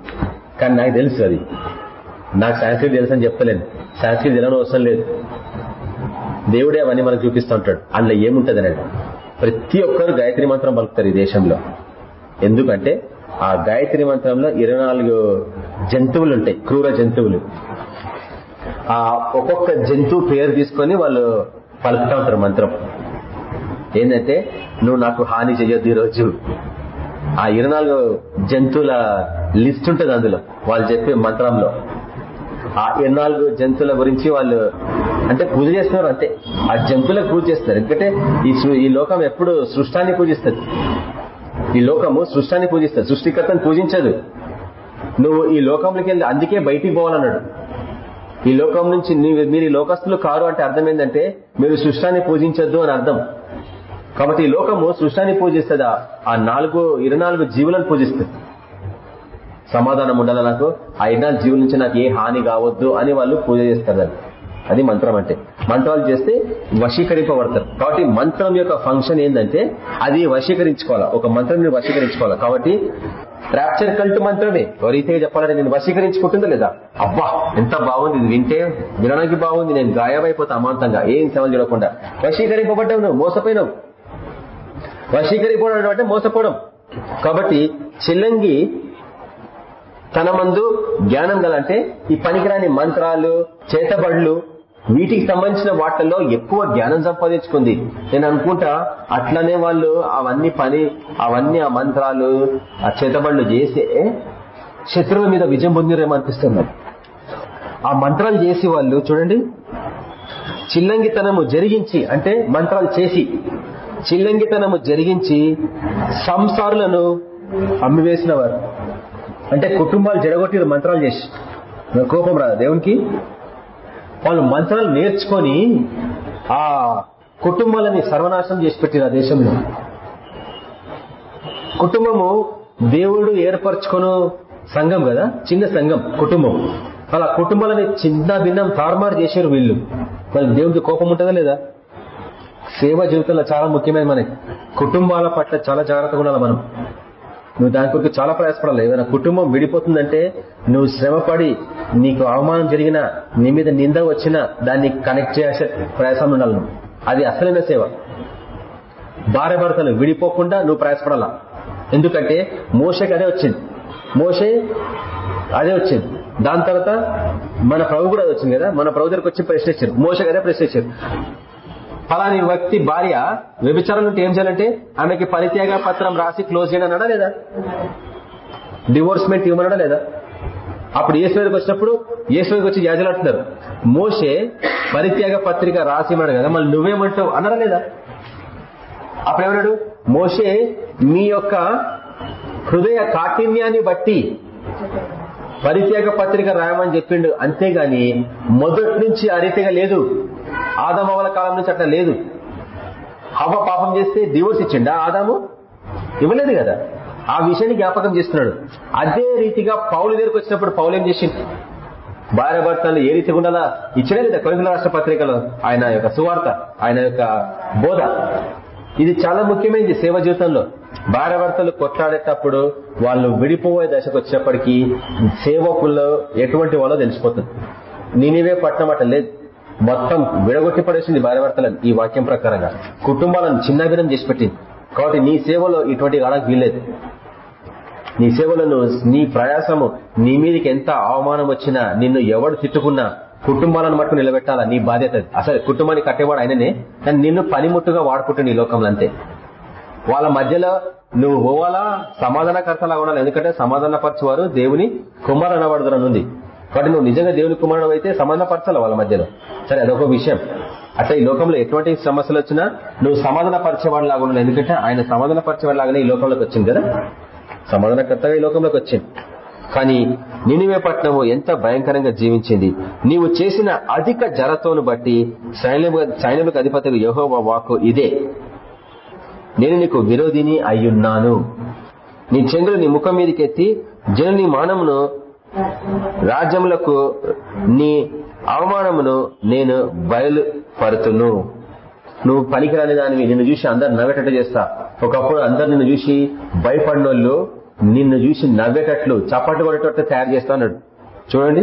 కానీ నాకు తెలుసు అది. నాకు సంస్కృతి తెలుసు అని చెప్తలేను సంస్కృతి తెలియని అవసరం లేదు. దేవుడే అవన్నీ మనకు చూపిస్తూ ఉంటాడు. అందులో ఏముంటుంది అన్నాడు ప్రతి ఒక్కరు గాయత్రి మంత్రం పలుకుతారు ఈ దేశంలో. ఎందుకంటే ఆ గాయత్రి మంత్రంలో ఇరవై జంతువులు ఉంటాయి. క్రూర జంతువులు. ఆ ఒక్కొక్క జంతువు పేరు తీసుకొని వాళ్ళు పలుకుతా ఉంటారు మంత్రం. ఏంటంటే నువ్వు నాకు హాని చెయ్యొద్దు ఈరోజు. ఆ ఇరవై జంతువుల లిస్ట్ ఉంటుంది అందులో వాళ్ళు చెప్పే మంత్రంలో. ఆ ఇరవై జంతువుల గురించి వాళ్ళు అంటే పూజ చేస్తున్నారు అంతే. ఆ జంతువులకు పూజ చేస్తారు ఎందుకంటే ఈ ఈ లోకం ఎప్పుడు సృష్టాన్ని పూజిస్తుంది. ఈ లోకము సృష్టాన్ని పూజిస్తుంది. సృష్టికర్తను పూజించదు. నువ్వు ఈ లోకంలోకి వెళ్ళి అందుకే బయటికి పోవాలన్నాడు. ఈ లోకం నుంచి మీరు ఈ లోకస్తులు కారు అంటే అర్థం ఏంటంటే మీరు సృష్టాన్ని పూజించొద్దు అని అర్థం. కాబట్టి ఈ లోకము సృష్టాన్ని పూజిస్తుందా? ఆ నాలుగు ఇరవై నాలుగు జీవులను పూజిస్తుంది. సమాధానం ఉండాల నాకు? ఆ ఇరవై జీవుల నుంచి నాకు ఏ హాని కావద్దు అని వాళ్ళు పూజ చేస్తారు అది మంత్రం అంటే. మంత్రాలు చేస్తే వశీకరింపబడతారు. కాబట్టి మంత్రం యొక్క ఫంక్షన్ ఏంటంటే అది వశీకరించుకోవాలా? ఒక మంత్రం నేను వశీకరించుకోవాలా? కాబట్టి ర్యాప్చర్ కల్ట్ మంత్రమే. ఎవరైతే చెప్పాలంటే నేను వశీకరించుకుంటుందో లేదా? అబ్బా ఎంత బాగుంది. ఇది వింటే వినడానికి బాగుంది. నేను గాయమైపోతా అమాంతంగా. ఏం సేవలు చూడకుండా. వశీకరింపబడ్డావు నువ్వు మోసపోయినావు. వశీకరిపోవడం అంటే మోసపోవడం. కాబట్టి చిల్లంగి తన మందు జ్ఞానం గల అంటే ఈ పనికిరాని మంత్రాలు చేతబడులు వీటికి సంబంధించిన వాటిల్లో ఎక్కువ జ్ఞానం సంపాదించుకుంది. నేను అనుకుంటా అట్లనే వాళ్ళు అవన్నీ పని అవన్నీ ఆ మంత్రాలు ఆ చేతబడులు చేసే శత్రువుల మీద విజయం పొందిరేమో అనిపిస్తుంది. ఆ మంత్రాలు చేసి వాళ్ళు చూడండి. చిల్లంగితనము జరిగించి అంటే మంత్రాలు చేసి చిల్లంగితనము జరిగించి సంసారులను అమ్మివేసిన వారు అంటే కుటుంబాలు జడగొట్టిన మంత్రాలు చేసి. కోపం రాదు దేవునికి? వాళ్ళు మంత్రాలు నేర్చుకొని ఆ కుటుంబాలని సర్వనాశనం చేసి పెట్టిన దేశంలో. కుటుంబము దేవుడు ఏర్పరచుకుని సంఘం కదా చిన్న సంఘం కుటుంబం. అలా కుటుంబాలని చిన్న భిన్నం తారుమారు చేశారు వీళ్ళు. మరి దేవుడికి కోపం ఉంటుందా లేదా? సేవ జీవితంలో చాలా ముఖ్యమైన మనకి. కుటుంబాల పట్ల చాలా జాగ్రత్తగా ఉండాలి మనం. నువ్వు దాని కొరకు చాలా ప్రయాసపడాలి. ఏదైనా కుటుంబం విడిపోతుందంటే నువ్వు శ్రమపడి నీకు అవమానం జరిగినా నీ మీద నింద వచ్చినా దాన్ని కనెక్ట్ చేసే ప్రయాసం ఉండాలి నువ్వు. అది అసలైన సేవ. భార్య భర్తలు విడిపోకుండా నువ్వు ప్రయాసపడాలా? ఎందుకంటే మోసకి అదే వచ్చింది. మోసే అదే వచ్చింది. దాని తర్వాత మన ప్రభు కూడా అది వచ్చింది కదా? మన ప్రభు దగ్గరకు వచ్చి ప్రశ్నించారు. మోసకి అదే ప్రశ్నించారు. ఫలాని వ్యక్తి భార్య వ్యభిచారం నుండి ఏం చేయాలంటే ఆమెకి పరిత్యాగ పత్రం రాసి క్లోజ్ చేయడం అన్నాడా లేదా? డివోర్స్మెంట్ ఇవ్వమన్నాడా లేదా? అప్పుడు ఈశ్వరికి వచ్చినప్పుడు ఈశ్వరికి వచ్చి యాజలు అంటున్నారు మోసే పరిత్యాగ పత్రిక రాసి ఇవ్వడు కదా మళ్ళీ నువ్వేమంటావు అన్నారా లేదా? అప్పుడేమన్నాడు మోసే మీ యొక్క హృదయ కాఠిన్యాన్ని బట్టి పరిత్యాగ పత్రిక రాయమని చెప్పిండు. అంతేగాని మొదటి నుంచి ఆ రీతిగా లేదు. ఆదామవల కాలం నుంచి అట్లా లేదు. హవ పాపం చేస్తే డివోర్స్ ఇచ్చిండా ఆదాము? ఇవ్వలేదు కదా. ఆ విషయాన్ని జ్ఞాపకం చేస్తున్నాడు. అదే రీతిగా పౌలు దగ్గరకు వచ్చినప్పుడు పౌలు ఏం చేసింది భార్య భర్తలు ఏ రీతిగా ఉండాలా? ఇచ్చడే లేదా? కొరిందుల రాష్ట్ర పత్రికలో ఆయన యొక్క సువార్త ఆయన యొక్క బోధ. ఇది చాలా ముఖ్యమైనది సేవ జీవితంలో. భార్య భర్తలు కొట్లాడేటప్పుడు వాళ్ళు విడిపోయే దశకు వచ్చేప్పటికీ సేవకుల్లో ఎటువంటి వాళ్ళో తెలిసిపోతుంది. నేనివే పట్టణం అట్ట లేదు. మొత్తం విడగొట్టి పడేసింది భార్యభర్తలను ఈ వాక్యం ప్రకారంగా. కుటుంబాలను చిన్నభిన్నం చేసి పెట్టింది. కాబట్టి నీ సేవలో ఇటువంటి ఆడకు వీల్లేదు. నీ సేవలను నీ ప్రయాసము నీ మీదకి ఎంత అవమానం వచ్చినా నిన్ను ఎవడు తిట్టుకున్నా కుటుంబాలను మట్టుకు నిలబెట్టాలా? నీ బాధ్యత అసలు కుటుంబాన్ని కట్టేవాడు ఆయననే. కానీ నిన్ను పనిముట్టుగా వాడుకుంటుంది నీ లోకంలో అంతే వాళ్ళ మధ్యలో నువ్వు పోవాలా? సమాధానకర్తలా ఉండాలి? ఎందుకంటే సమాధానపరచువారు దేవుని కుమార్ అనబడుదరనుంది కాబట్టి నువ్వు నిజంగా దేవుని కుమారుడు అయితే సమాధానపరచాలి వాళ్ళ మధ్యలో? సరే అదొక విషయం. అట్లా ఈ లోకంలో ఎటువంటి సమస్యలు వచ్చినా నువ్వు సమాధాన పరిచేవాడు లాగా ఉన్నావు. ఎందుకంటే ఆయన సమాధాన పరిచేవాడు లాగానే ఈ లోకంలోకి వచ్చింది కదా. సమాధానకర్తగా ఈ లోకంలోకి వచ్చింది. కానీ నినివే పట్టణము ఎంత భయంకరంగా జీవించింది. నీవు చేసిన అధిక జరతోను బట్టి సైన్యములకు అధిపతికి యహోవ వాకు ఇదే. నేను నీకు విరోధిని అయ్యున్నాను. నీ చంద్రుడు నీ ముఖం మీదకెత్తి జనుని మానమును రాజ్యములకు నీ అవమానమును నేను బయలుపరుతును. నువ్వు పనికిరాని దానివి. నిన్ను చూసి అందరు నవ్వేటట్టు చేస్తా. ఒకప్పుడు అందరు నిన్ను చూసి భయపడినోళ్ళు నిన్ను చూసి నవ్వేటట్లు చప్పట్లు కొనేటట్లు తయారు చేస్తా అన్నాడు. చూడండి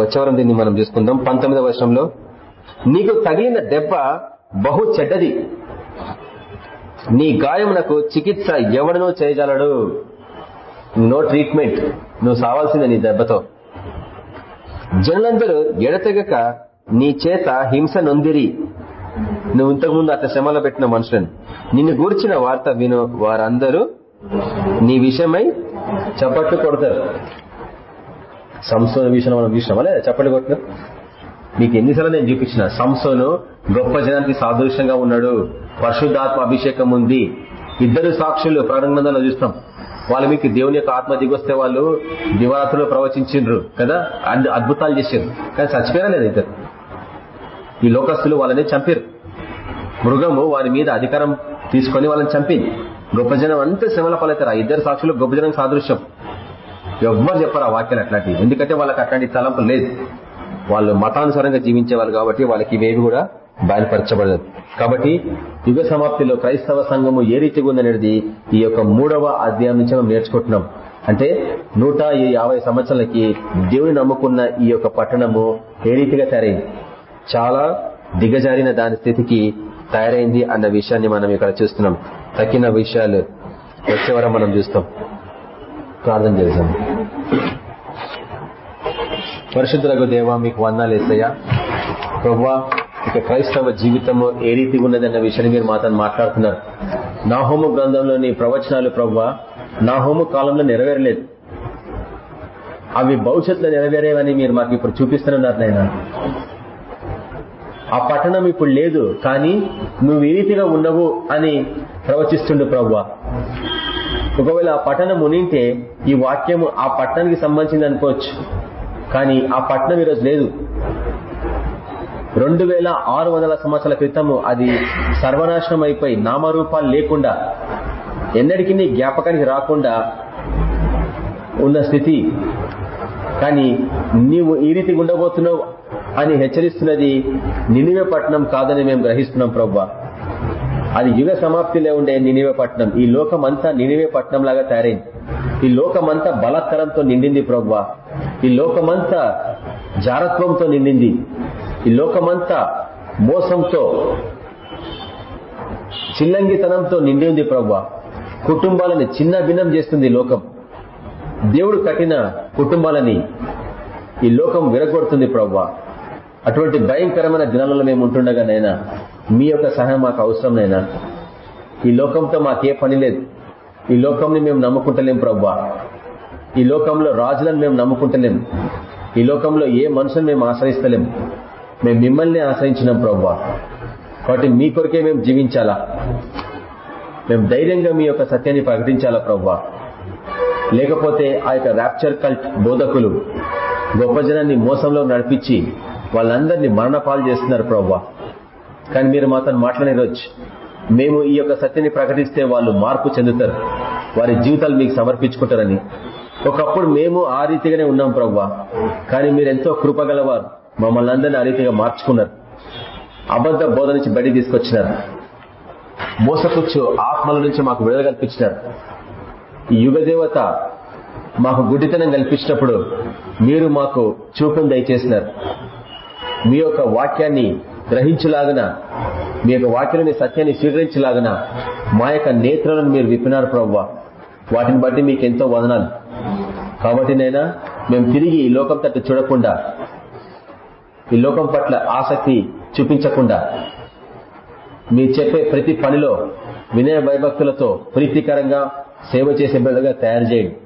వచ్చేవరం దీన్ని మనం చూసుకుందాం. పంతొమ్మిదవ వర్షంలో నీకు తగిలిన దెబ్బ బహు చెడ్డది. నీ గాయమునకు చికిత్స ఎవడనో చేయగలడు. నో ట్రీట్మెంట్ నువ్వు సావాల్సిందే నీ దెబ్బతో. జనులందరూ ఎడతెగక నీ చేత హింస నొందిరి. నువ్వు ఇంతకుముందు అట్లా శ్రమలో పెట్టిన మనుషులను. నిన్ను గూర్చిన వార్త విను వారందరూ నీ విషయమై చప్పట్లు కొడతారు. సంస్థ విషయంలో మనం చూసినామా? లేదా చప్పట్లు కొట్టిన? మీకు ఎన్నిసార్లు నేను చూపించిన? సంస్థను గొప్ప జనానికి సాదృశ్యంగా ఉన్నాడు. పరిశుద్ధాత్మ అభిషేకం ఉంది. ఇద్దరు సాక్షులు ప్రారంభంలో చూస్తాం. వాళ్ళు మీకు దేవుని యొక్క ఆత్మ దిగొస్తే వాళ్ళు దివారాత్రులు ప్రవచించిండ్రు కదా? అద్భుతాలు చేసిండ్రు. కానీ చచ్చిపోయారా లేదు ఇద్దరు. ఈ లోకస్తులు వాళ్ళని చంపారు మృగము వారి మీద అధికారం తీసుకొని వాళ్ళని చంపింది. గొప్ప జనం అంతా శ్రమల పాలవుతారు ఆ ఇద్దరు సాక్షులు గొప్ప జనం సాదృశ్యం. ఎవ్వరు చెప్పారు ఆ వాక్యాలు అట్లాంటివి. ఎందుకంటే వాళ్ళకి అట్లాంటి తలంపు లేదు. వాళ్ళు మతానుసారంగా జీవించేవాళ్ళు కాబట్టి వాళ్ళకి ఇవేవి కూడా బయలుపరచబడదు కాబట్టి యుగ సమాప్తిలో క్రైస్తవ సంఘము ఏ రీతిగా ఉందనేది ఈ యొక్క మూడవ అధ్యాయం నుంచి మనం నేర్చుకుంటున్నాం. అంటే నూట యాభై సంవత్సరాలకి దేవుని నమ్ముకున్న ఈ యొక్క పట్టణము ఏ రీతిగా తయారైంది? చాలా దిగజారిన దాని స్థితికి తయారైంది అన్న విషయాన్ని మనం ఇక్కడ చూస్తున్నాం. తక్కిన విషయాలు వచ్చేవరం మనం చూస్తాం. ప్రార్థన చేశాం పరిశుద్ధులకు దేవ మీకు వందాలు ఇస్తాయా ప్రభా ఇక క్రైస్తవ జీవితము ఏ రీతి ఉన్నదన్న విషయాన్ని మీరు మాతో మాట్లాడుతున్నారు. నా హోము గ్రంథంలోని ప్రవచనాలు ప్రవ్వా నా హోము కాలంలో నెరవేరలేదు. అవి భవిష్యత్తులో నెరవేరేవని మీరు మాకు ఇప్పుడు చూపిస్తున్నారు నాయన. ఆ పట్టణం ఇప్పుడు లేదు కానీ నువ్వు ఈ రీతిగా ఉండవు అని ప్రవచిస్తుండు ప్రవ్వా. ఒకవేళ ఆ పట్టణం ఉనింటే ఈ వాక్యము ఆ పట్టణానికి సంబంధించింది అనుకోవచ్చు కానీ ఆ పట్టణం ఈరోజు లేదు. రెండు వేల ఆరు వందల సంవత్సరాల క్రితము అది సర్వనాశనం అయిపోయి నామరూపాలు లేకుండా ఎన్నటికీ జ్ఞాపకానికి రాకుండా ఉన్న స్థితి. కానీ నీవు ఈ రీతిగా ఉండబోతున్నావు అని హెచ్చరిస్తున్నది నినివే పట్టణం కాదని మేము గ్రహిస్తున్నాం ప్రభా. అది యుగ సమాప్తిలో ఉండే నినివే పట్టణం ఈ లోకం అంతా నినివే పట్టణం లాగా తయారైంది. ఈ లోకమంతా బలత్కరంతో నిండింది ప్రవ్వా ఈ లోకమంతా జారత్వంతో నిండింది. ఈ లోకమంతా మోసంతో చిల్లంగితనంతో నిండి ఉంది ప్రవ్వా కుటుంబాలని చిన్న భిన్నం చేస్తుంది లోకం. దేవుడు కట్టిన కుటుంబాలని ఈ లోకం విరగొడుతుంది ప్రవ్వా అటువంటి భయంకరమైన దినాలలో మేము ఉంటుండగానైనా మీ యొక్క సహాయం మాకు అవసరం నైనా? ఈ లోకంతో మాకే పని లేదు. ఈ లోకంని మేము నమ్ముకుంటలేం ప్రవ్వా. ఈ లోకంలో రాజులను మేము నమ్ముకుంటలేం. ఈ లోకంలో ఏ మనుషులను మేము ఆశ్రయిస్తలేం. మేము మిమ్మల్ని ఆశ్రయించినాం ప్రవ్వా. కాబట్టి మీ కొరకే మేము జీవించాలా? మేము ధైర్యంగా మీ యొక్క సత్యాన్ని ప్రకటించాలా ప్రవ్వా? లేకపోతే ఆ యొక్క ర్యాప్చర్ కల్ట్ బోధకులు గొప్ప జనాన్ని మోసంలో నడిపించి వాళ్ళందరినీ మరణపాలు చేస్తున్నారు ప్రవ్వా. కానీ మీరు మాతో మాట్లాడే మేము ఈ యొక్క సత్యాన్ని ప్రకటిస్తే వాళ్ళు మార్పు చెందుతారు. వారి జీవితాలు మీకు సమర్పించుకుంటారని. ఒకప్పుడు మేము ఆ రీతిగానే ఉన్నాం ప్రవ్వా. కానీ మీరు ఎంతో కృపగలవారు. మమ్మల్ని అందరినీ ఆ రీతిగా మార్చుకున్నారు. అబద్ధ బోధ నుంచి బయట తీసుకొచ్చినారు. మోసపుచ్చు ఆత్మల నుంచి మాకు విడుదల కల్పించినారు. యుగదేవత మాకు గుడ్డితనం కల్పించినప్పుడు మీరు మాకు చూపును దయచేసినారు. మీ యొక్క వాక్యాన్ని గ్రహించలాగన మీ యొక్క వాక్యాన్ని సత్యాన్ని స్వీకరించలాగన మా యొక్క నేత్రాలను మీరు విప్పినారు ప్రవ్వ. వాటిని బట్టి మీకు ఎంతో వదనాలు. కాబట్టి నైనా మేము తిరిగి ఈ లోకం తట్టు చూడకుండా ఈ లోకం పట్ల ఆసక్తి చూపించకుండా మీరు చెప్పే ప్రతి పనిలో వినయ భయభక్తులతో ప్రీతికరంగా సేవ చేసే బిడ్డగా తయారు చేయండి.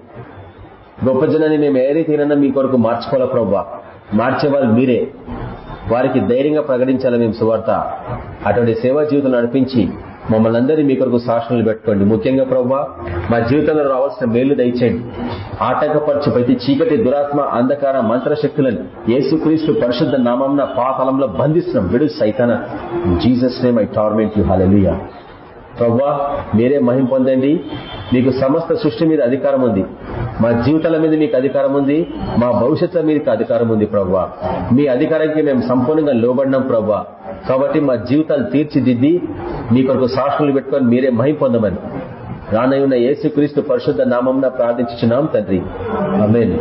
గొప్ప జనాన్ని మేము ఏ రీతిగా మీ కొరకు మార్చుకోవాలా ప్రవ్వా? మార్చేవాళ్ళు మీరే. వారికి ధైర్యంగా ప్రకటించాలి మేము సువార్త అటువంటి సేవా జీవితం నడిపించి మమ్మల్ని అందరినీ మీ కొరకు సాక్షులు పెట్టుకోండి. ముఖ్యంగా ప్రభావ మా జీవితంలో రావాల్సిన మేలు దయచేయండి. ఆటంకపరచు ప్రతి చీకటి దురాత్మ అంధకార మంత్రశక్తులను యేసుక్రీస్తు పరిశుద్ధ నామంన పాతలంలో బంధిస్తున్నాం. విడు సైతాన. Jesus name I torment you hallelujah ప్రవ్వా మీరే మహిం పొందండి. మీకు సమస్త సృష్టి మీద అధికారం ఉంది. మా జీవితాల మీద మీకు అధికారం ఉంది. మా భవిష్యత్తుల మీద అధికారం ఉంది ప్రవ్వా. మీ అధికారానికి మేము సంపూర్ణంగా లోబడినాం ప్రవ్వా. కాబట్టి మా జీవితాలు తీర్చిదిద్ది మీ కొరకు సాక్షులు పెట్టుకొని మీరే మహిం పొందమని. రానయ్యున్న యేసుక్రీస్తు పరిశుద్ధ నామం ప్రార్థించున్నాం తండ్రి. అమేన్